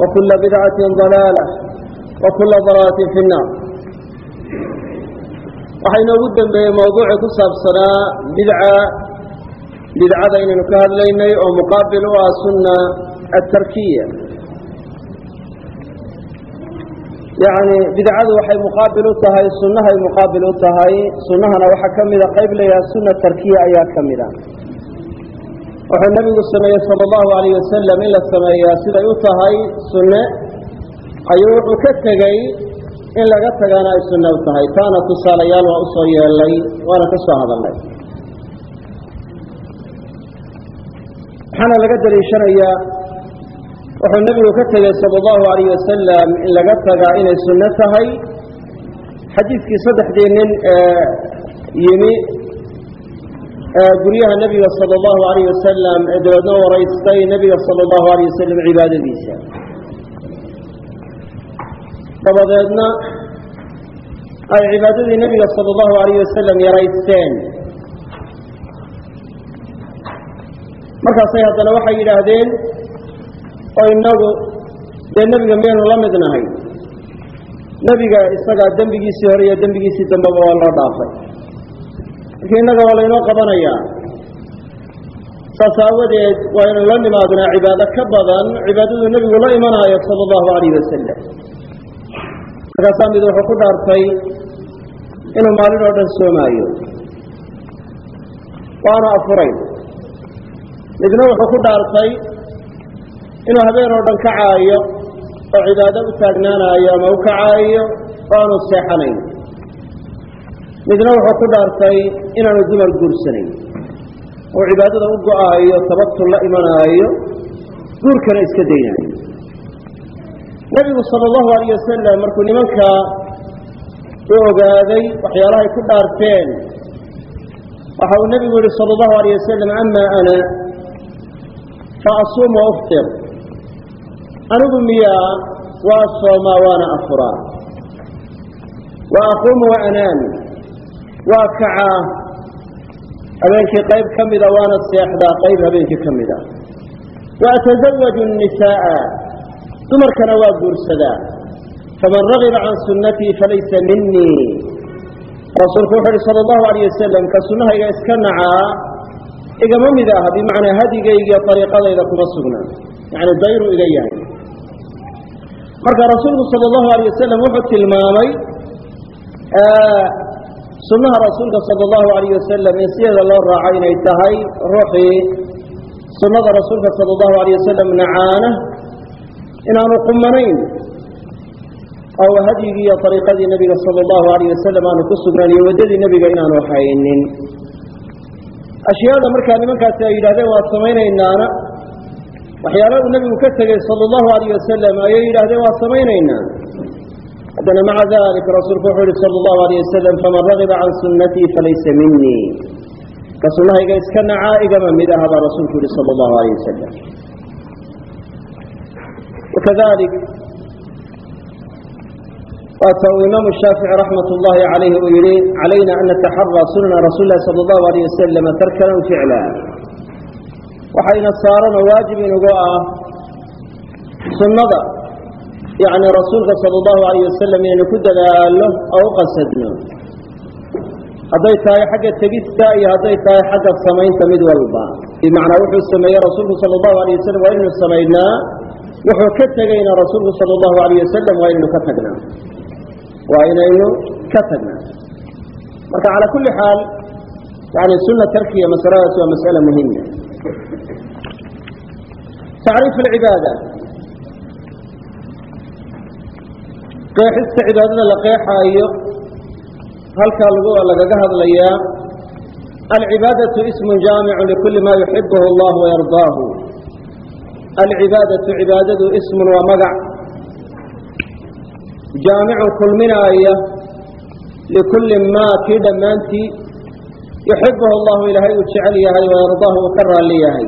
وكل بدعة ضلالة وكل ضلالة في النار waxaynu ugu dambeeyey mawduucii ku saabsanaa bidca bidcada inaynu ka hadlaynay oo muqaabil u ah sunna atarkiya yacni bidcadu waxay muqaabil u tahay sunnahay muqaabil u tahay sunnahana waxaa ka mida qayb leeyaha sunna tarkiya ayaa ka mida wuxuu nebigu sameeyey sala allahu alayh wasalam in la sameeyaa siday u tahay sunne ayuu wuxuu ka tegey in laga tagaana ay sunne u tahay. Taana tusaalayaal waa u soo yeelay waana ka soo hadalnay waxaana laga daliishanayaa wuxuu nebigu ka tegey sala allahu alayh wasalam in laga tagaa inay sunno tahay. Xadiidkii saddexdii nin ee yimi guryaha nebiga sala allahu alayh wasalam ee dabeedna waraystay nebiga sala allahu alayh wasalam cibaadadiisa. Dabadeedna ay cibaadadii nebiga sala allahu alayh wasalam yaraysteen. Markaasay haddana waxay yidhaahdeen oo innagu dee nebiga miyaynu la mid nahay? Nebiga isagaa dembigiisii hore iyo dembigiisii dambeba waa loo dhaafay marka innaga waa laynoo qabanayaa saas aawadeed waa ynu la nimaadnaa cibaado ka badan cibaadaduu nebigu la imanaayo sala allahu alayh wasalam markaasaa mid wuxuu ku dhaartay inuu maalin oo dhan soomaayo. Waanu afurayn midna wuxuu ku dhaartay inuu habeen oo dhan kacaayo oo cibaado u taagnaanaayo ama u kacaayo oo aanu seexanayn midna wuxuu ku dhaartay inaanu dumar guursanayn. Oo cibaadada u go'aayo tabatul la imanaayo guurkana iska daynaayo. Nebigu sala allahu alayh wasalam markuu nimanka u ogaaday waxyaalahay ku dhaarteen waxa uu nebigu yihi sala allahu alayh wasalam ama ana fa asuum wa uftir. Anigu miyaa waa soomaa waana afuraa wa aquumu wa anaami waa kacaa habeenkii qayb ka mida waana seexdaa qayb habeenkii ka mida waatazawaju nisaaa dumarkana waa guursadaa. Faman ragiba can sunnatii falaysa minii rasuulku wuxu uhi sal allahu alayh wasalam ka sunnahayga iska nacaa. Igama mid aha bimacnaa hadigaygiiyo ariiqadayda kuma sugnaa yani dayru iga yahay. Marka rasuulku sal allahu alayh wasalam wuxuu tilmaamay sunnaha rasuulka sala allahu alayh wasalam in sideeda loo raaco inay tahay ruuxii sunnada rasuulka sala allahu alayh wasalam nacaana inaanu qumanayn oo hadyigii iyo ariiqadii nebiga sala allahu alayh wasalam aanu ku sugnaan iyo waddadii nebiga inaanu haynin. Ashyaada markaa nimankaasi ay yidhahdeen waa samaynaynaana waxyaala uu nebigu ka tegey sala allahu alayh wasalam ayay yidhahdeen waa samaynaynaa haddana maca dalik rasuulku wuxuu yihi sala allahu alayh wasalam faman ragiba can sunnatii falaysa minii ka sunnahayga iska nacaa igama mid aha baa rasuulku yihi sala allahu alayh wasalam wakadalik waata uu imaamu shaafici raxmat ullahi calayhi uu yihi calayna an nataxaraa sunana rasuuli sala allahu alayh wasalam tarkanan ficla. Waxayna saaran oo waajib inugu ah sunnada yacni rasuulka sala allahu alayh wasalam inaynu ku dadaallo oo u qasadno. Hadday tahay xagga tegista iyo hadday tahay xagga samaynta mid walba. Bimacnaa wuxuu sameeyey rasuulku sala allahu alayh wasalam waa inaynu samaynaa. Wuxuu ka tegayna rasuulku sala allahu alayh wasalam waa inaynu ka tagnaa. Waa inaynu ka tagnaa. Marka calaa kulli xaal yani sunna tarkiya masaladaas waa mas'ala muhima tacriif alcibaada qeexista cibaadada la qeexaayo halkaa lagu lagaga hadlayaa alcibaadau ismu jaamicu likuli ma yuxibuhu allah wayardaahu alcibaadau cibaadadu ismun waa magac. Jaamicun kulminaaya likulli maa kii dhammaantii yuxibuhu allahu ilaahay uu jecel yahay wayardaahu uu ka raalli yahay.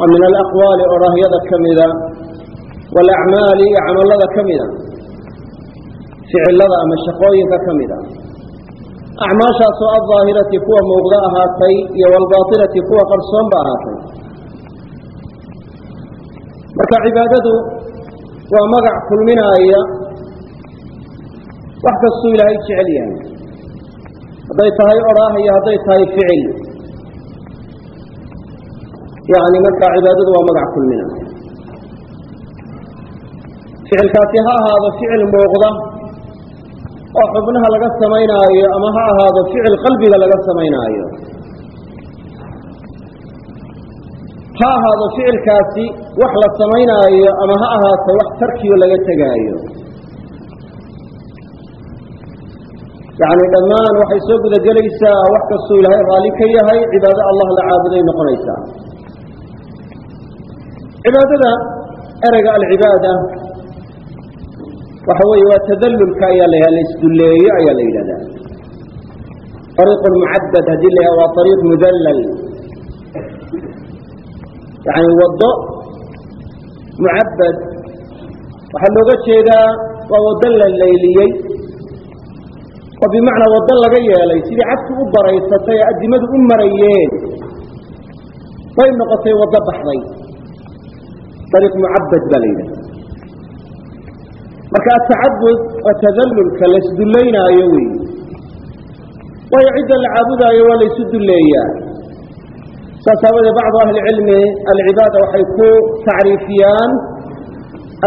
Oo min alaqwaali orahyada ka mida waalacmaali iyo camallada ka mida ficilada ama shaqooyinka ka mida acmaashaasoo aldaahirati kuwa muuqda ahaatay iyo waalbaatilati kuwa qarsoonba ahaatay. Marka cibaadadu waa magac kulminaaya wax kastuu ilaahay jecel yahay. Hadday tahay odhaah iyo hadday tahay ficil. Yani markaa cibaadadu waa magac kulminaaya. Ficilkaasi ha ahaado ficil muuqda oo xubnaha laga samaynaayo ama ha ahaado ficil qalbiga laga samaynaayo. Ha ahaado ficilkaasi wax la samaynaayo ama ha ahaato wax tarkiyo laga tegaayo. Yani dhammaan waxay soo gudagelaysaa wax kastuu ilaahay raalli ka yahay cibaado allah la caabuday noqonaysaa. Cibaadada ereyga alcibaada waxa weeye waa tadallulka ayaa la la isdulleeyo ayaa la yidhahdaa. Ariiq mucadad haddii la waa ariiq mudallal. Yani waddo mucabad waxaa looga jeedaa waa waddo la layliyey oo bimacnaa waddo laga yeelay sidii cadku u baraysatay ee addimadu u marayeen bay noqotay waddo baxday. Ariiq mucabad baa la yidhahda marka atacabud oo tadallulka la isdullaynaayo wey waayo cidda la caabudaayo waa la isu dulleeyaa. saas aawadee bacdu ahli cilmi alcibaada waxay ku tacriifiyaan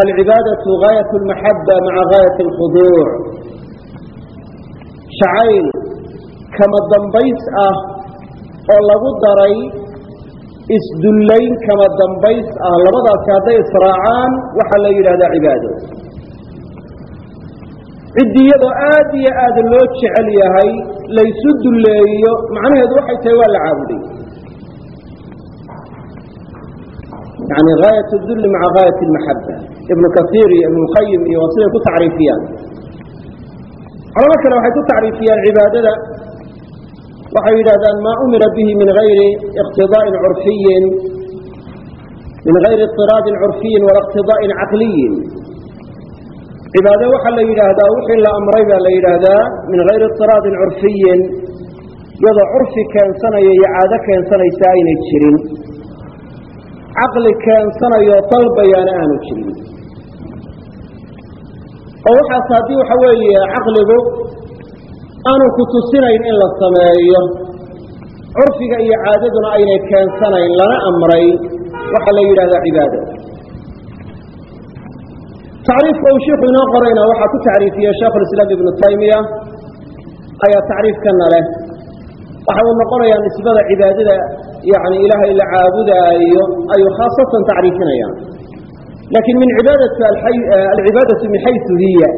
alcibaadatu gaayat lmaxaba maca gaayat alkhuduuc jacayl kama dambays ah oo lagu daray isdullayn kama dambays ah. Labadaasi hadday israacaan waxaa la yidhahdaa cibaado ciddii iyadoo aad iyo aad loo jecel yahay laysu dulleeyo macnaheedu waxay tahay waa la caabuday. Yani gaayat dulli maca gaayat lmaxaba ibnu kaiir iyo ibnu qayim iyo waa ku tacriifiyaan. Culamo kale waxay ku tacriifiyaan cibaadada. Waxay yidhahdaan maa umira bihi min gayri iqtidaa'in curfiyin min gayri iطiraadin curfiyin wala iqtidaa'in caqliyin cibaado waxaa la yidhaahdaa wixii la amray baa la yidhaahdaa min gayri iطiraadin curfiyin iyadoo curfi keensanaya iyo caado keensanaysa aynay jirin. Caqli keensanayo dalbayaana aanu jirin. Oo waxaas haddii waxa weeye caqligu aanu ku tusinayn in la sameeyo. Curfiga iyo caadaduna aynay keensanayn lana amray. Waxaa la yidhahdaa cibaado tacriifka uu shiiku inoo qorayna waxaa ku tacriifiyey sheikhulislaam ibnu taymiya ayaa tacriifkana leh. Waxa uu noqonayaa nisbada cibaadada yani ilaahay la caabudaayo ayuu khaasatan tacriifinayaan laakiin min cibaadati alcibaadatu min xayu hiya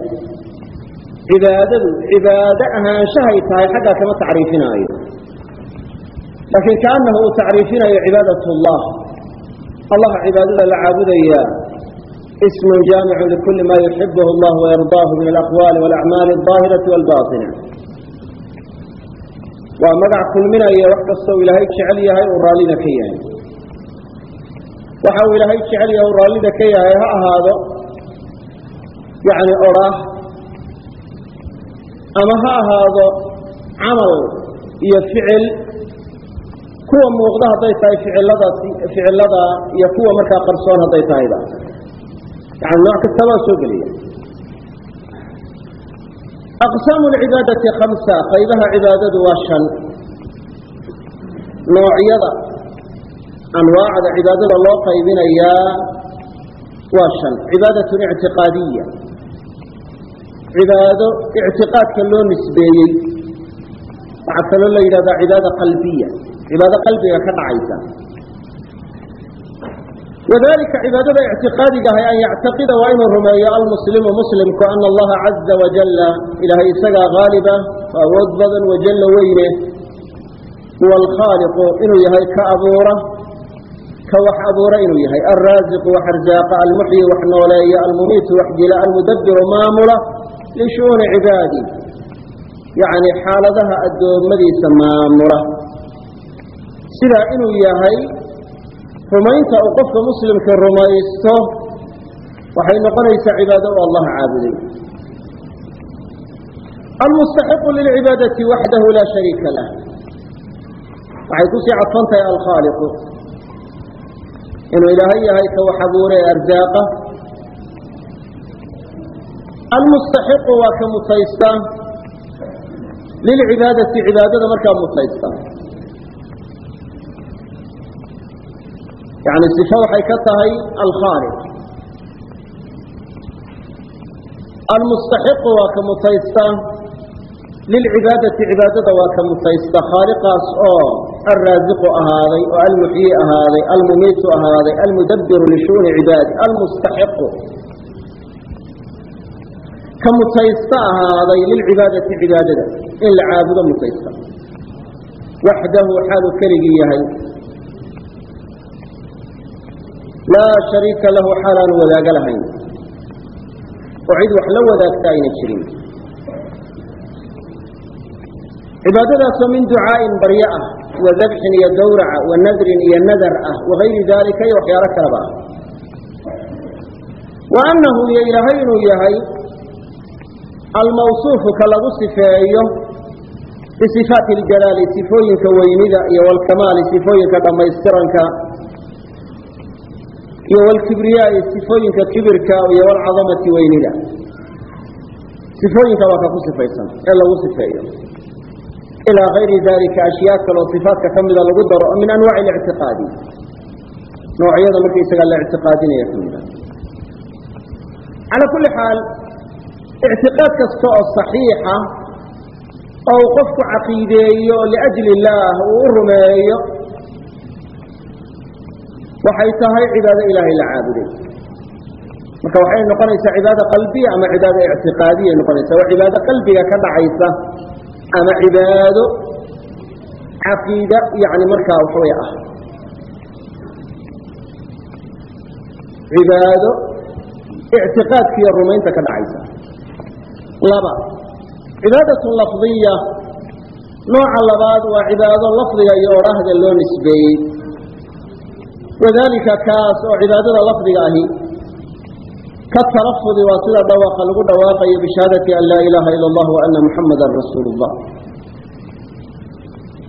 cibaadadu cibaado ahaanshahay tahay xaggaa kama tacriifinaayo laakiin kaanahu uu tacriifinayo cibaadat llah allah cibaadada la caabudaya ism jaamic likuli ma yuxibh llah wayardaahu min alaqwali walacmaali aahirati wlbaina waa magac kulminaya wax kasta u ilaahay jecel yahay uu raallina ka yahay waxa uu ilaahay jecel yahay u raallida ka yahay ha ahaado yani orah ama ha ahaado camal iyo ficil kuwa muuqda hadday tahay ficiladaasi ficiladaa iyo kuwa markaa qarsoon hadday tahayba yani nooc kasta waa soo geliya aqsaamu lcibaadati khamsa qaybaha cibaadadu waa shan. Noocyada anwaacda cibaadada loo qaybinayaa waa shan. Cibaadatun ictiqaadiya cibaado ictiqaadka loo nisbeeyey. Waxaa kaloo la yidhahdaa cibaada qalbiya cibaado qalbiga ka dhacaysa wadalika cibaadada ictiqaadiga ahay an yactaqida waa inuu rumeeyo almuslimu muslimku ana allaha caza wajalla ilaahay isagaa haaliba oo awood badan wajalla weyne huwa alkhaaliqu inuu yahay ka abuura ka wax abuura inuu yahay alraasiqu wax arzaaqa almuxyi wax nooleeya almumiitu wax dila almudabbiru maamula lishu'uuni cibaadi yacni xaaladaha addoommadiisa maamula sidaa inuu yahay rumaynta uu qofka muslimka rumaysto waxay noqonaysaa cibaado u allah caabuday. Almustaxiqu lilcibaadati waxdahu laa shariika lah. Waxay ku sii cadfan tahay alkhaaliqu inuu ilaahay yahay ka abuure ee arzaaqa. Almustaxiqu waa ka mutaysta lilcibaadati cibaadada markaa mutaysta yani sifo waxay ka tahay alkhaaliq almustaxiqu waa ka mutaysta lilcibaadati cibaadada waa ka mutaysta. Khaaliqaas oo alraasiqu ahaaday oo almuxyi ahaaday almumiitu ahaaday almudabbiru lishu'uni cibaadi almustaxiqu ka mutaysta ahaaday lilcibaadati cibaadada in la caabudo mutaysta. Waxdahu xaalu keligii yahay laa shariika lahu xaalaanu wadaago lahayn oo cid wax la wadaagta ayna jirin cibaadadaasoo min ducaa'in baryo ah wa dabxin iyo gawraca wa nadrin iyo nadar ah wagayri daalika iyo waxyaalo kaleba wa annahu iyo ilaahay inuu yahay almawsuufu lagu sifeeyo bisifaati اljalaali sifooyinka weynida iyo walkamaali sifooyinka dhammaystiranka iyo walkibriyaai sifooyinka kibirka iyo walcadamati weynida. Sifooyinka waa ka sifaysan ee lagu sifeeyo. Ilaa gayri dalika ashyaa kaloo sifaatka ka mida lagu daro oo min anwaaci اlictiqaadi noocyada markaysagaa la ictiqaadinaya ka mida. Calaa kulli xaal ictiqaad kasta oo saxiixa oo uu qofku caqiideeyo liajli illaah uu u rumeeyo waxay tahay cibaado ilaahay la caabuday. Marka waxay noqonaysaa cibaado qalbiya ama cibaado ictiqaadiya noqonaysa waa cibaado qalbiga ka dhacaysa ama cibaado caqiida yani markaa waxawey ah. Cibaado ictiqaadka iyo rumaynta ka dhacaysa. Laba cibaadatun lafdiya nooca labaad waa cibaado lafdiga iyo odhaahda loo nisbeeyey wadalika kaas oo cibaadada lafdiga ahi ka talafudi waa sida dhawaaqa lagu dhawaaqayo bishahaadati an laa ilaaha ila allah wa ana muxamadan rasuulu llah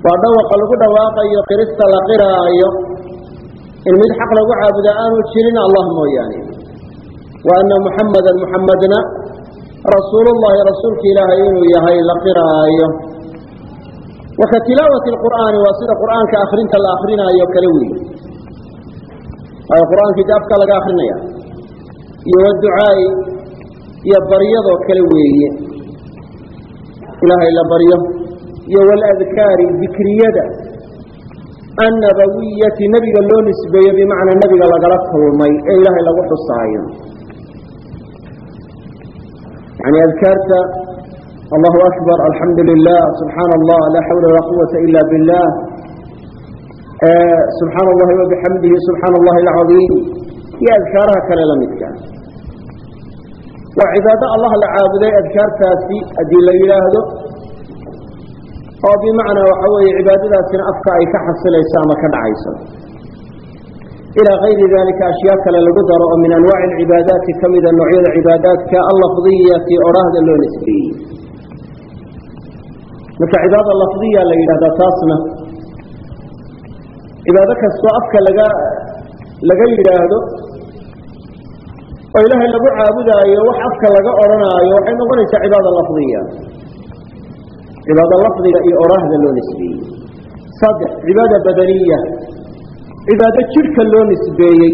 waa dhawaqa lagu dhawaaqayo qirista la qiraayo in mid xaq lagu caabuda aanu jirin allah mooyaane. Wa ana muxamadan muxamadna rasuulullahi rasuulka ilaahay inuu yahay la qiraayo. Wa ka tilaawati lqur'aani waa sida qur'aanka akrinta la akrinaayo kale weeye waayo qur'aankii de afka laga akrinaya iyo waducaai iyo baryadoo kale weeye. Ilaahay la baryo iyo waladkaari dikriyada annabawiyati nebiga loo nisbeeyo bimacnaa nebiga lagala kulmay ee ilaahay lagu xusaayo. Yani adkaarta allahu akbar alxamdu lilah subxaana allah laa xawla walaa quwata ila billah subxaana allahi wabixamdihi subxaana allahi alcadiim iyo adkaaraha kale la midka. Waa cibaado allah la caabuday adkaartaasi haddii la yidhaahdo oo bimacnaa waxa weeye cibaadadaasina afka ay ka xasilayso ama ka dhacayso. Ilaa kayri dalika ashyaa kale lagu daro oo min anwaaci alcibaadaati ka mida noocyada cibaadaadka allafdiyati odhaahda loo nisbeeyey. Marka cibaada lafdiya la yidhahdaa taasna cibaado kastoo afka laga laga yidhaahdo oo ilaahay lagu caabudaayo wax afka laga odhanaayo waxay noqonaysaa cibaada lafdiya cibaado lafdiga iyo oraahda loo nisbeeyey. Saddex cibaada badaniya. Cibaado jidhka loo nisbeeyey.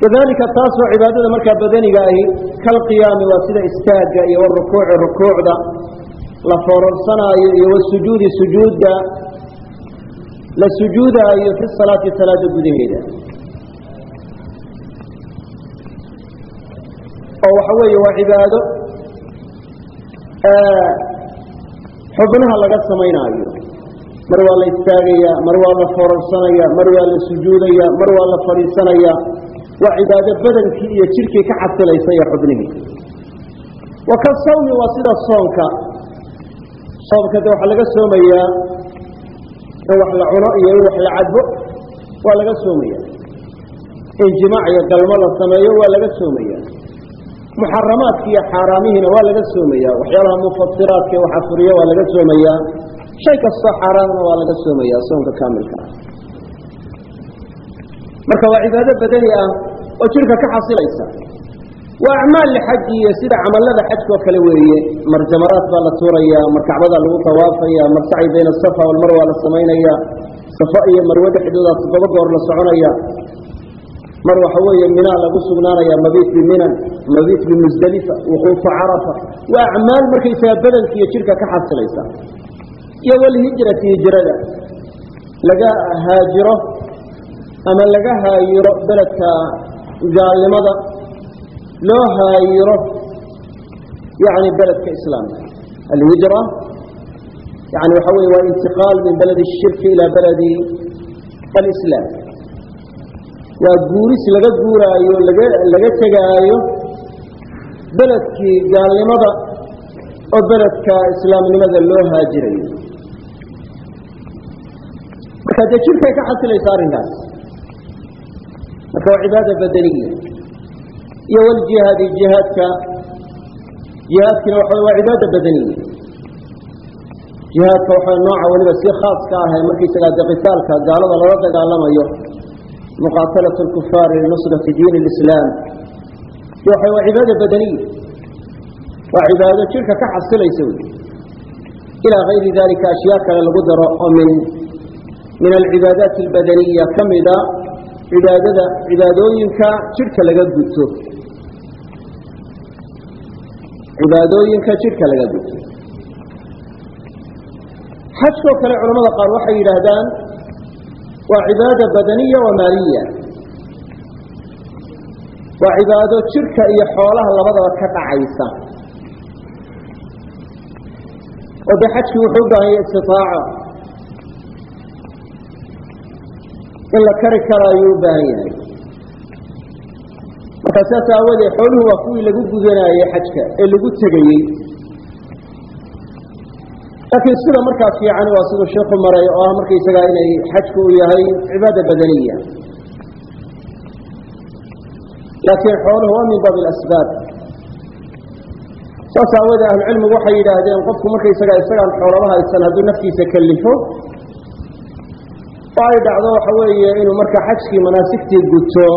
Kadalika taasoo cibaadada markaa badaniga ahi kalqiyaami waa sida istaagga iyo warukuuci rukuucda la foororsanaayo iyo wasujuudi sujuudda la sujuudaayo fi salaati salaada gudaheeda. oo waxa weeye waa cibaado xubnaha laga samaynaayo. Mar waa la istaagayaa mar waa la foorarsanaya mar waa la sujuudaya mar waa la fadhiisanaya. Waa cibaado badankii iyo jidhkii ka xasilaysa iyo xubnihii. Wa ka sawmi waa sida soonka. Soomka de waxaa laga soomayaa in wax la cuno iyo in wax la cadbo waa laga soomaya in jimaac iyo galmo la sameeyo waa laga soomaya muxaramaadki iyo xaaraamihiina waa laga soomaya waxyaalaha mufasiraadka waxa furiya waa laga soomayaa shay kastoo xaaraamna waa laga soomaya soonka kaamilka. Ah marka waa cibaado badani ah oo jidhka ka xasilaysa waa acmaal lixaji iyo sida camalada xajka oo kale weeye. Mar jamaraat baa la tuuraya mar kacbada lagu tawaafaya mar sacyi bayna asafa walmarwa la samaynaya safa iyo marwe dhexdoodaa toddoba goor la soconaya. Mar waxa weeye minaa lagu sugnaanaya mabiit biminan mabiit bimusdalifa wuquufu carafa. Waa acmaal markaysaga badanka iyo jidhka ka xasilaysa iyo walhijrati hijrada. Laga haajiro ama laga haayiro beledka gaalnimada loo haayiro yani beledka islaamka. Alhijra yani waxa wey waa intiqaal min beled الshirki ila beledi alislaam. Waa guuris laga guuraayo laga laga tegaayo beledkii gaalnimada oo beledka islaamnimada loo haajirayo. Marka dee jirkay ka xasilaysa arrinkaas. Marka waa cibaada badaniya iyo waljihaadi jihaadka. Jihaadkina waxa waa cibaada badaniya jihaadka waxa nooca weliba si khaas ka ah ee markaysagaa de qitaalka gaalada lala dagaalamayo muqaatalat lkufaari linusrati diin lislaam. Waxa waa cibaada badaniya waa cibaado jirka ka xasilaysa wey. Ilaa gayri dalika ashyaa kale lagu daro oo min min alcibaadaati albadaniya ka mida cibaadada cibaadooyinka jidhka laga guto cibaadooyinka jidhka laga guto xajkoo kale culamada qaar waxay yidhaahdaan waa cibaada badaniya wa maaliya. Waa cibaado jidhka iyo xoolaha labadaba ka dhacaysa. Oo dee xajkii wuxuu u baahan yahay istitaaco in la kari karaayuu u baahan yahay markaa saas aawadee xooluhu waa kuwii lagu gudanaayey xajka ee lagu tegayey. Laakiin sida markaa fiican waa siduu sheikhu maray oo ah markaysagaa inay xajku u yahay cibaada badaniya. Laakiin xooluhu waa min baabi alasbaab. Saas aawadee ahlucilmigu waxay yidhaahdeen qofku markaysagaa isagaan xoolaba haysan hadduu naftiisa kalifo oo ay dhacdo waxa weeye inuu markaa xajkii manaasigtii guto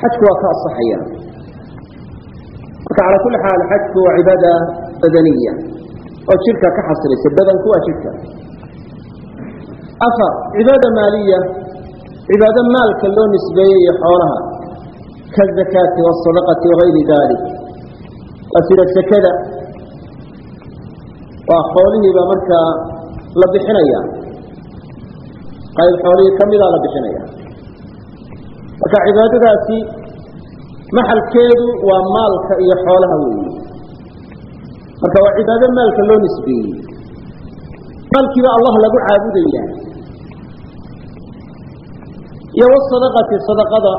xajku waa ka asaxaya marka calaa kulli xaal xajku waa cibaada badaniya oo jidhka ka xasilaysa badanku waa jidhka afar cibaada maaliya cibaado maalka loo nisbeeyey iyo xoolaha kaazakaati waasadaqati wagayri dalik waa sida sekada waa xoolihiiba markaa la bixinaya. Qayb xoolihii ka midaa la bixinaya marka cibaadadaasi maxalkeedu waa maalka iyo xoolaha weeye. Marka waa cibaado maalka loo nisbeeyey. Maalkiiba allah lagu caabudaya iyo wasadaqati sadaqada.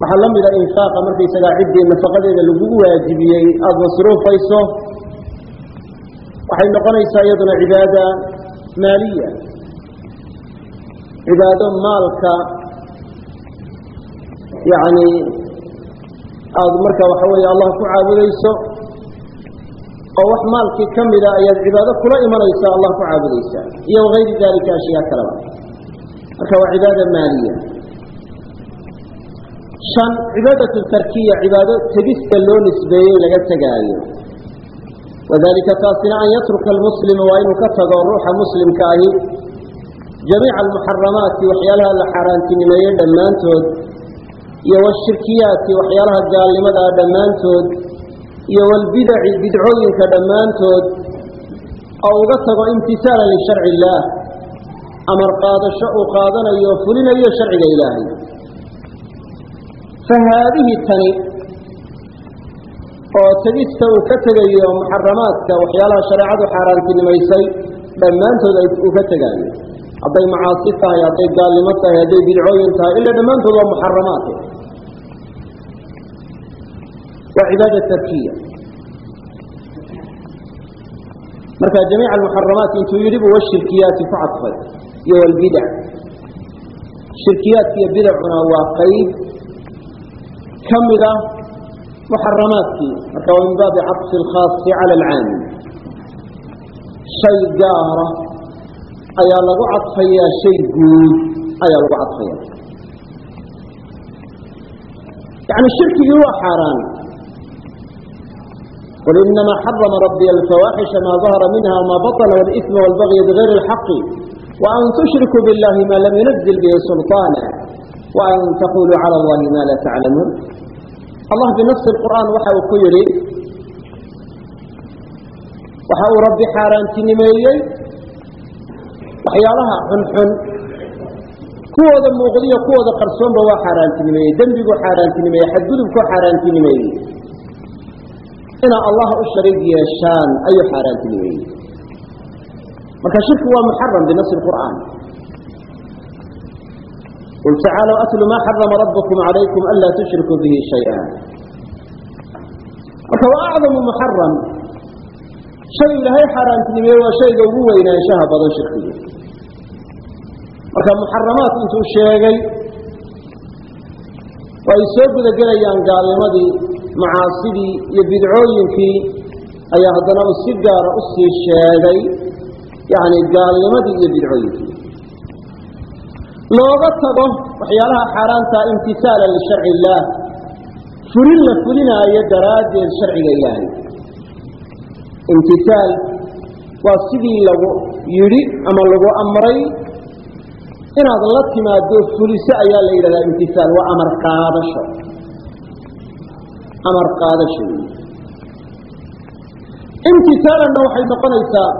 Waxaa la mida infaaqa markaysagaa ciddii nafaqadeeda lagugu waajibiyey aada masruufayso waxay noqonaysaa iyaduna cibaada maaliya. Cibaado maalka yani aada marka waxa weeye allah ku caabudayso oo wax maalkii ka mida ayaad cibaado kula imanaysa allah ku caabudaysa. Iyo wagayri dalika ashyaa kaleba marka waa cibaada maaliya. Shan cibaadatu tarkiya cibaado tegista loo nisbeeyey laga tegaayo. Wadalika taasina an yatruka almuslima waa inuu ka tago ruuxa muslimka ahi. Jamiica almuxaramaati waxyaalaha la xaaraantinimeeyey dhammaantood iyo washirkiyaati waxyaalaha gaalnimadaa dhammaantood iyo walbidaci bidcooyinka dhammaantood oo uga tago imtisaalan lisharci illaah amar qaadasho uu qaadanayo o fulinayo sharciga ilaahay. Fa haadihi tani oo tegista uu ka tegayo muxaramaadka waxyaalaha shareecadu xaaraantinimaysay dhammaantood uu ka tegaayo hadday macaasi tahay hadday gaalnimo tahay hadday bidcooyin tahay ila dhammaantood waa muxaramaate waa cibaada tarkiya. Marka jamiica almuxaramaat intuu yidhi buu washirkiyaati ku cadfay iyo walbidac shirkiyaadka iyo bidacuna waa qayb ka mid ah muxaramaadkii. Marka waa min baabi caطfi alkhaasi cala alcaami shay gaara ayaa lagu cadfayaa shay guud ayaa lagu cadfaya yani shirkigii waa xaaraan. Qul inamaa xarama rabbi alfawaaxisha maa dahara minha wma baطna wاlإثma wاlbagya bغayr اlxaqi وan tushrikuu biاllahi ma lam yunazil bihi sulطaana وan taquluu calى اllahi ma laa taclamuun allah binafsi اqur'aan waxa uu ku yihi waxa uu rabbi xaaraantinimeeyey waxyaalaha xunxun kuwooda muuqdiyo kuwooda qarsoonba waa xaaraantinimeeyey. Dembiguu xaaraantinimeeyey xadgudubkuu xaaraantinimeeyey. Inaa allah u shariig yeeshaan ayuu xaaraantinimeeyey. Marka shirki waa muxaram binafsi qur'aan. Qul tacaalow atlu maa xarama rabbukum calaykum anlaa tushrikuu bihi shayئa marka waa acdamu muxaram shay ilaahay xaaraantinimeeye waa shayga ugu weynaanshaha badan shirkiga. Marka muxaramaat intuu sheegay oo ay soo gudagelayaan gaalnimadii macaasidii iyo bidcooyinkii ayaa haddana uu si gaara u sii sheegay yani gaalnimadii iyo bidcooyinkii. Looga tago waxyaalaha xaaraantaa imtisaalan lisharci illaah fulin la fulinaayo daraaddeed sharciga ilaahay imtisaal waa sidii lagu yidhi ama lagu amray. Inaad la timaado fuliso ayaa la yidhahdaa imtisaal waa amar qaadasho. Amar qaadasho wey imtisaalanna waxay noqonaysaa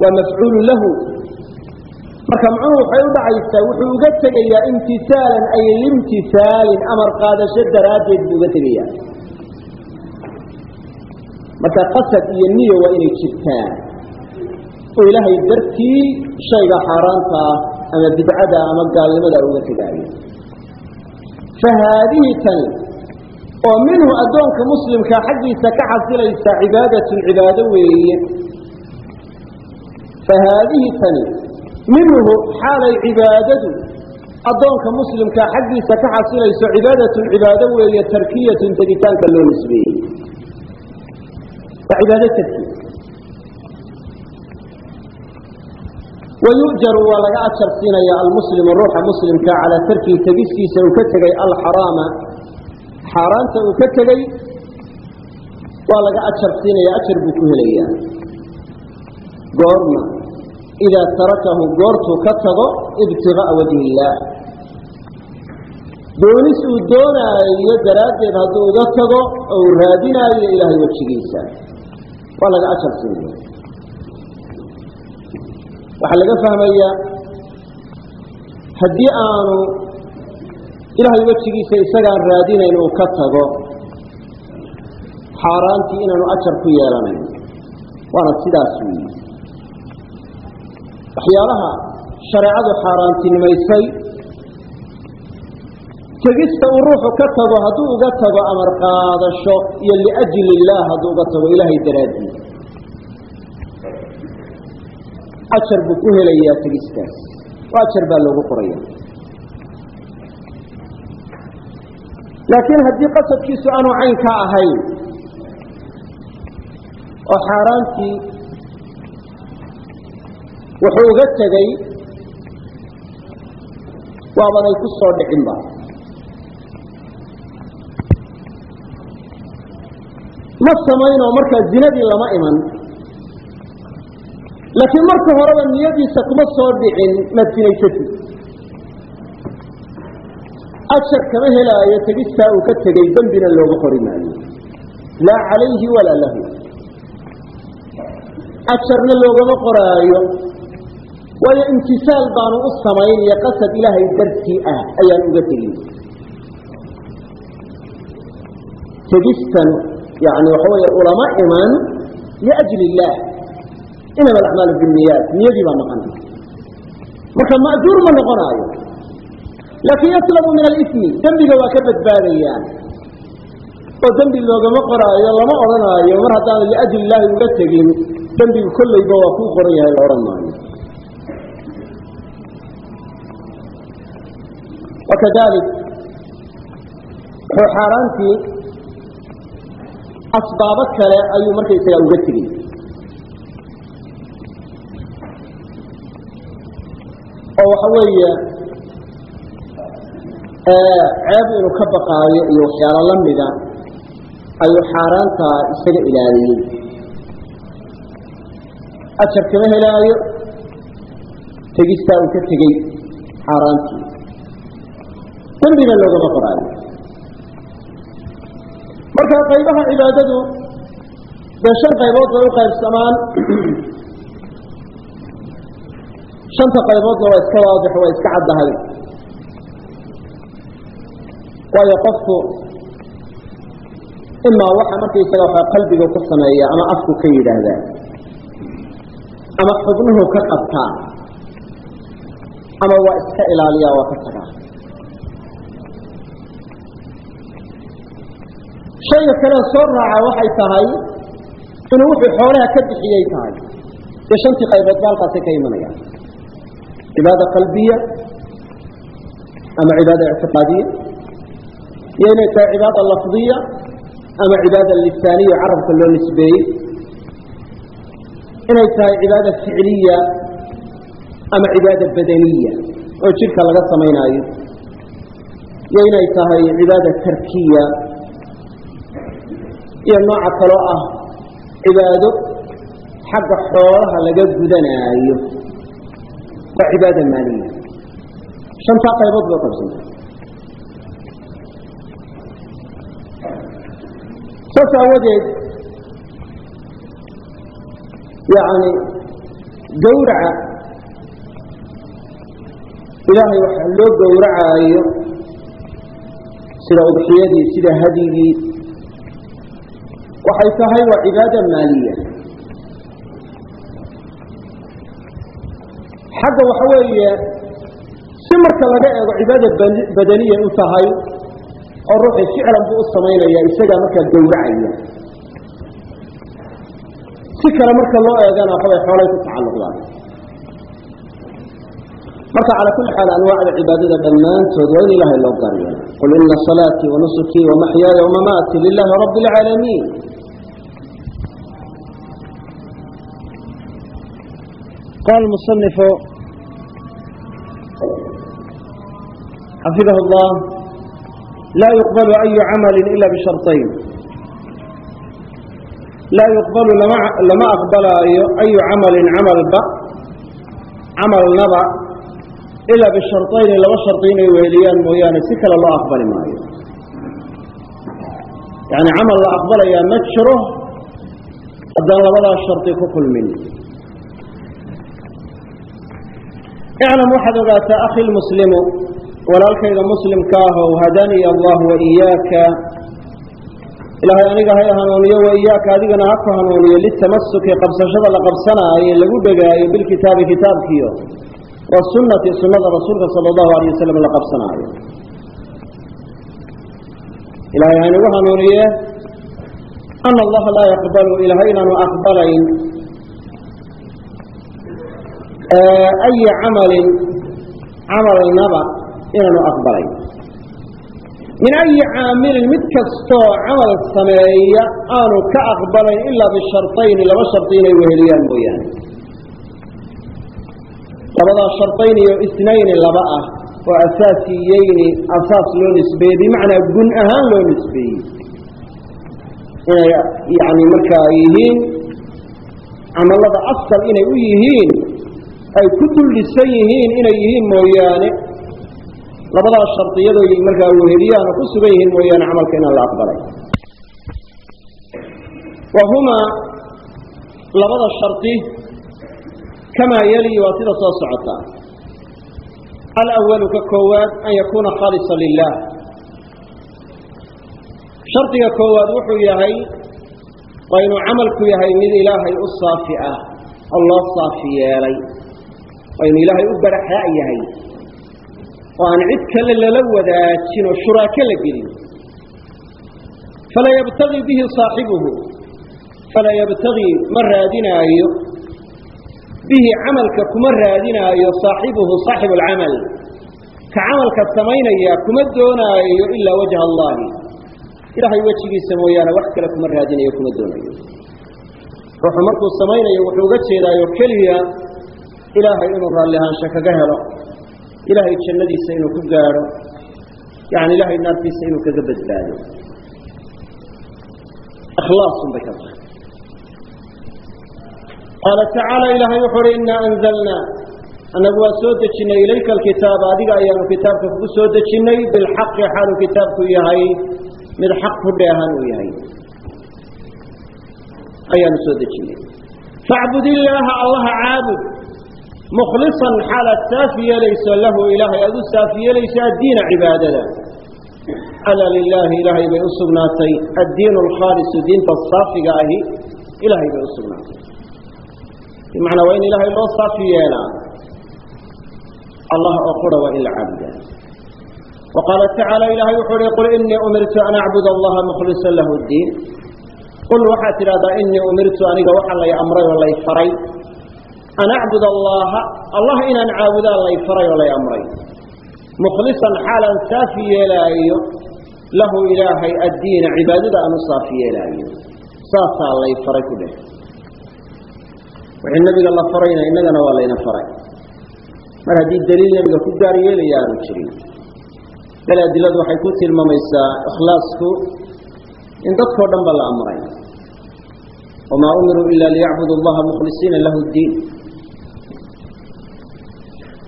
waa mafcuulu lahu. Marka macnuhu waxay u dhacaysaa wuxuu uga tegayaa imtisaalan ay limtisaalin amar qaadasho daraaddeed buu uga tegayaa marka qasad iyo niyo waa inay jirtaan. Oo ilaahay dartii shayga xaaraanta ama bidcada ama gaalnimada uga tegaayo fa haadihi tani oo minhu addoonka muslimka xaggiisa ka xasilaysa cibaadatun cibaado weeye. Fa haadihi tani minhu xaalay cibaadadu addoonka muslimka xaggiisa ka xasilayso cibaadatun cibaado weeye tarkiyatun tegitaanka loo nisbeeyey waa cibaado tarkiya wayu'jaru waa laga ajar siinaya almuslimu ruuxa muslimka calaa tarkihi tegistiisa uu ka tegay alxaraama. Xaaraanta uu ka tegey waa laga ajar siinaya ajar buu ku helayaa. Goorma idaa tarakahu goortuu ka tago ibtigaaa wajhi doonis uu doonaayo daraaddeed hadduu uga tago oo uu raadinaayo ilaahay wejigiisa waa laga ajar siinaya waxaa laga fahmayaa haddii aanu ilaahay wejigiisa isagaan raadinayn uu ka tago xaaraantii inaanu ajar ku yeelanayn. Waana sidaas weyi waxyaalaha shareecadu xaaraantinimaysay tegista uu ruuxu ka tago hadduu uga tago amar qaadasho iyo liajli illaah hadduu uga tago ilaahay daraaddiis ajar buu ku helayaa tegistaas oo ajar baa loogu qoraya laakiin haddii qasadkiisu aanu caynka ahayn oo xaaraantii wuxuu uga tegey waabanay ku soo dhicinba ma samaynoo markaa zinadii lama iman. Laakiin marka horeba niyadiisa kuma soo dhicin maad sinaysatid ajar kama helaayo tegistaa uu ka tegey dembina looga qori maayo. Laa calayhi walaa lahu. Ajarna loogama qoraayo. Waayo imtisaal baanu u samayn iyo qasad ilaahay dartii ah ayaan uga tegin. Tegistan yani waxa weeye ulama iman liajli illaah inama alacmaalu binniyaat niyadii baa maqan marka ma'juur ma noqonaayo laakin yaslamu min alismi dembiga waa ka badbaadayaan oo dembi loogama qoraayo lama odhanaayo mar haddaan liajli illaahi uga tegin dembigu kollayba waa kuu qoran yahay la odhan maayo wakadalik wuxuu xaaraantii asbaabo kale ayuu markaysaga uga tegey. oo waxa weeye ceeb inuu ka baqaayo iyo waxyaalo la mida ayuu xaaraantaa isaga ilaaliyey ajar kama helaayo tegistaa uu ka tegey xaaraantii. Dembina loogama qoraayo marka qaybaha cibaadadu dee shan qaybood bay u qaybsamaan. Shanta qayboodna waa iska waadix waa iska caddahay. Waayo qofku imaa waxa markaysaga waxa qalbiga ku sameeya ama afku ka yidhaahdaa ama xubnuhu ka qabtaa ama waa iska ilaaliyaa waa ka tagaa shayga kale soo raaca waxay tahay inuu wuxuu xoolaha ka bixiyey tahay. Dee shantii qaybood ba halkaasay ka imanayaan. Cibaada qalbiya ama cibaada ictiqaadiya iyo inay tahay cibaada lafdiya ama cibaada lisaaniya carabka loo nisbeeyey. Inay tahay cibaada ficliya ama cibaada badaniya oo jidhka laga samaynaayo iyo inay tahay cibaada tarkiya iyo nooca kaloo ah cibaado xagga xoolaha laga gudanaayo. Waa cibaada maaliya. Shantaa qaybood bay qaybsanta saas aawadeed yani gawraca ilaahay waxa loo gowracaayo sida udxiyadii sida hadigii waxay tahay waa cibaada maaliya. Xagga waxa weeye si marka laga eego cibaada badaniyay u tahay oo ruuxii ficlan buu u samaynaya isagaa markaa gowracaya. Si kale marka loo eegana waxaway xoolay ku tacalluqdaan. Marka calaa kulli xaal anwaacda cibaadada dhammaantood waa in ilaahay loo gaaryo qul ina salaatii wanusukii wamaxyaaya wamamaatii lilahi rabbi اlcaalamiin قال المصنف حفظه الله لا يقبل أي عمل إلا بشرطين لا يقبل لما أقبل أي عمل عمل ب عمل نبع إلا بالشرطين لما شرطين وهليان مويان سكل الله أقبل معي يعني عمل لا أقبل يا متشره أدان لبدا الشرط كل مني iclam waxaad ogaataa akhi lmuslimu walaalkayga muslimka ahow hadanii allah waiyaaka ilaahay aniga hay hanuuniyo waiyaaka adigana ha ku hanuuniyo litamasuki qabsashada la qabsanaayo lagu dhegaayo bilkitaabi kitaabkiyo wasunati sunada rasuulka sala allahu alayh wasalam la qabsanaayo ilahay ha inagu hanuuniye ana allaha laa yaqbalu ilahay inaanu aqbalayn ayi camalin camalnaba inaanu aqbalayn min ayi caamilin mid kastoo camal sameeya aanu ka aqbalayn ilaa bisharطayni laba shari inay weheliyaan mooyaane. Labadaa sharطayni iyo isnayni laba ah oo asaasiyeyni asaas loo nisbeeyey bimacnaa gun ahaan loo nisbeeyey. Inay yani markaa yihiin camalada asal inay u yihiin ay ku dul dhisan yihiin inay yihiin mooyaane. Labadaas shardiyadooy markaa weheliyaan oo ku sugan yihiin mooyaane camalka inaan la aqbalay. Wa humaa labada shardi kamaa yali waa sida soo socota. Alawalu ka koowaad an yakuuna khaalisa lilah shardiga koowaad wuxuu yahay waa inuu camalku yahay mid ilaahay u saafi ah oo loo saafi yeelay inuu ilaahay u baraxaa yahay. oo aan cid kale lala wadaajin oo shuraako la gelin. Falaa yabtagii bihi saaxibuhu. Falaa yabtagii ma raadinaayo. Bihi camalka kuma raadinaayo saaxibuhu saaxibu alcamal ka camalka samaynaya kuma doonaayo ilaa wajha allahi. Ilaahay wejigiisa mooyaane wax kale kuma raadinayo kuma doonayo ruuxu markuu samaynayo wuxuu uga jeedaayo keliya ilaahay inuu raalli ahaansho kaga helo. Ilaahay jannadiisa inuu ku gaadho. Yani ilaahay naartiisa inuu kaga badbaado ikhlaasun bay ka tahay qaala tacaala ilaahay wuxu uhi inaa anzalnaa annagu waa soo dejinnay ilayka alkitaaba adiga ayaanu kitaabka kugu soo dejinnay bilxaqi xaaluu kitaabku yahay. Mid xaq ku dheehan uu yahay. Ayaanu soo dejinnay facbud illaaha allaha caabud mukhlisan xaalaad saafi yeelayso lahu ilaahay aad u saafi yeelayso addiina cibaadada alaa lilaahi ilaahay bay u sugnaatay addiinu alkhaalisu diinta saafiga ahi ilaahay bay u sugnaatay bimacnaa waa in ilaahay loo saafi yeelaa allah oo qura waa in la caabudaa wa tacaala ilaahay wuxuu uhi qul inii umirtu an acbud allaha mukhlisan lahu ddiin qul waxaad tidhahdaa inii umirtu aniga waxa lay amray oo lay faray an acbud allaha allah inaan caabudaa lay faray oo lay amray mukhlisan xaalaan saafi yeelaayo lahu ilaahay addiina cibaadada aan u saafi yeelaayo saasaa lay faray ku dheh wixii nebiga la farayna innagana waa layna faray mar haddii daliil nebiga ku gaar yeelaya aanu jirin bal adiladu waxay ku tilmaamaysaa ikhlaasku in dadkao dhan ba la amray wamaa umiruu ila liyacbudu allaha mukhlisiina lahu ddiin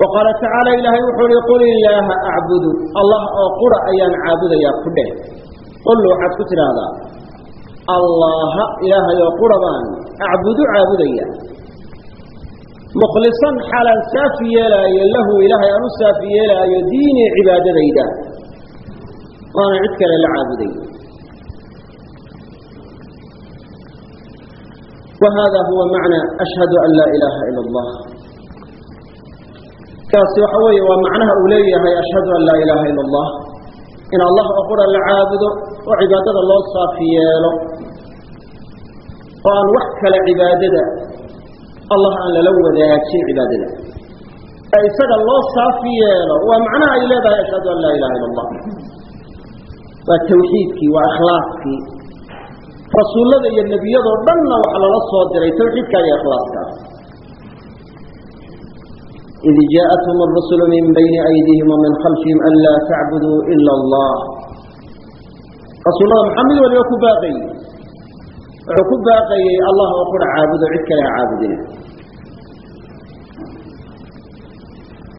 وqاaل تaعaaلى ilaahay wuxuu hi qul ilaaha acbudu allah oo qura ayaan caabudayaa ku dheh qul waxaad ku tidhaahdaa allaha ilaahay oo qura baan acbudu caabudaya mukhlisan xaalaan saafi yeelaayo lahu ilaahay aan u saafi yeelaayo diinii cibaadadayda waanan cid kale la caabuday وhada huwa maعنى أشhهad an laa ilaha ilا الlah kaasi waxa weeye waa macnaha uu leeyahay ashhadu an laa ilaaha ila allah in allah oo qura la caabudo oo cibaadada loo saafi yeelo oo aan wax kale cibaadada allah aan lala wadaajin cibaadada. Ee isaga loo saafi yeelo waa macnaha ay leedahay ashhadu an laa ilaha ila allah waa tawxiidkii waa ikhlaaskii rasuullada iyo nebiyadoo dhanna waxa lala soo diray tawxiidkaa iyo ikhlaaskaas إذ جاءتهم الرسل من بين أيديهم ومن خلفهم ألا تعبدوا إلا الله. rasuullada maxamed waliba ku baaqayey wuxuu ku baaqayey allah oo qura caabudo cid kale ha caabudina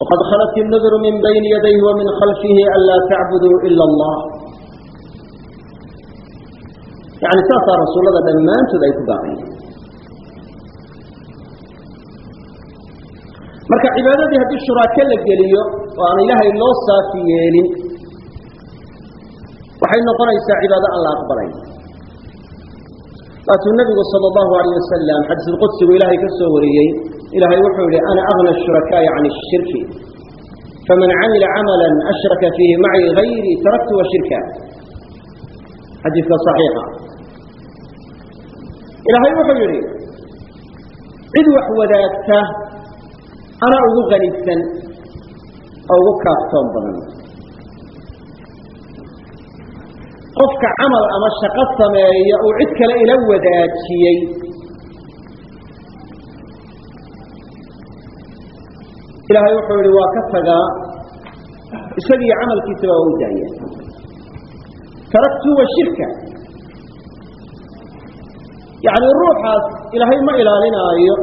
waqad khalat innudru min bayni yadayhi wa min khalfihi anlaa tacbuduu ila allah yani saasaa rasuullada dhammaantood ay ku baaqayeen marka cibaadadii haddii shuraako la geliyo oo aan ilaahay loo saafi yeelin waxay noqonaysaa cibaado aan la aqbalay. Waatuu nabigu sal allahu alayh wasalam xadiisulqudsigu ilaahay ka soo wariyey. Ilaahay wuxuu yihi ana agna shurakaa'i can ishirki faman camila camala ashraka fiihi macii hayrii taraktu wa shirka. Xadiiska صaxiixa ilaahay wuxuu yihi cid wax wadaagta anaa ugu qanisan oo ugu kaaftoon badan. Qofka camal ama shaqo sameeya uu cid kale ila wadaajiyey ilaahay wuxuu yihi waa ka tagaa isagiiyo camalkiisaba waa u daaya. Taraktu wa shirka. Yacni ruuxaas ilaahay ma ilaalinaayo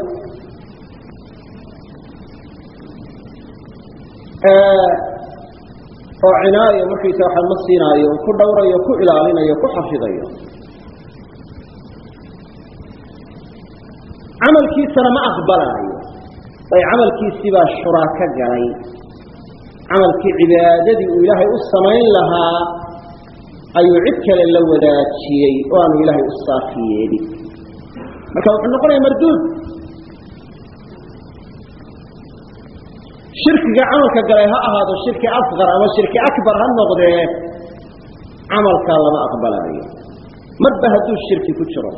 oo cinaayo markaysa waxa ma siinaayo ku dhowrayo ku ilaalinayo ku xafidayo camalkiisana ma aqbalaayo. Bay camalkiisii baa shuraako galay. Camalkii cibaadadii uu ilaahay u samayn lahaa ayuu cid kale la wadaajiyey oo aanu ilaahay u saafi yeelin marka wuxuu noqonaya marduud shirkiga camalka galay ha ahaado shirki asqar ama shirki akbar ha noqdee camalkaa lama aqbalayo marba hadduu shirki ku jiro.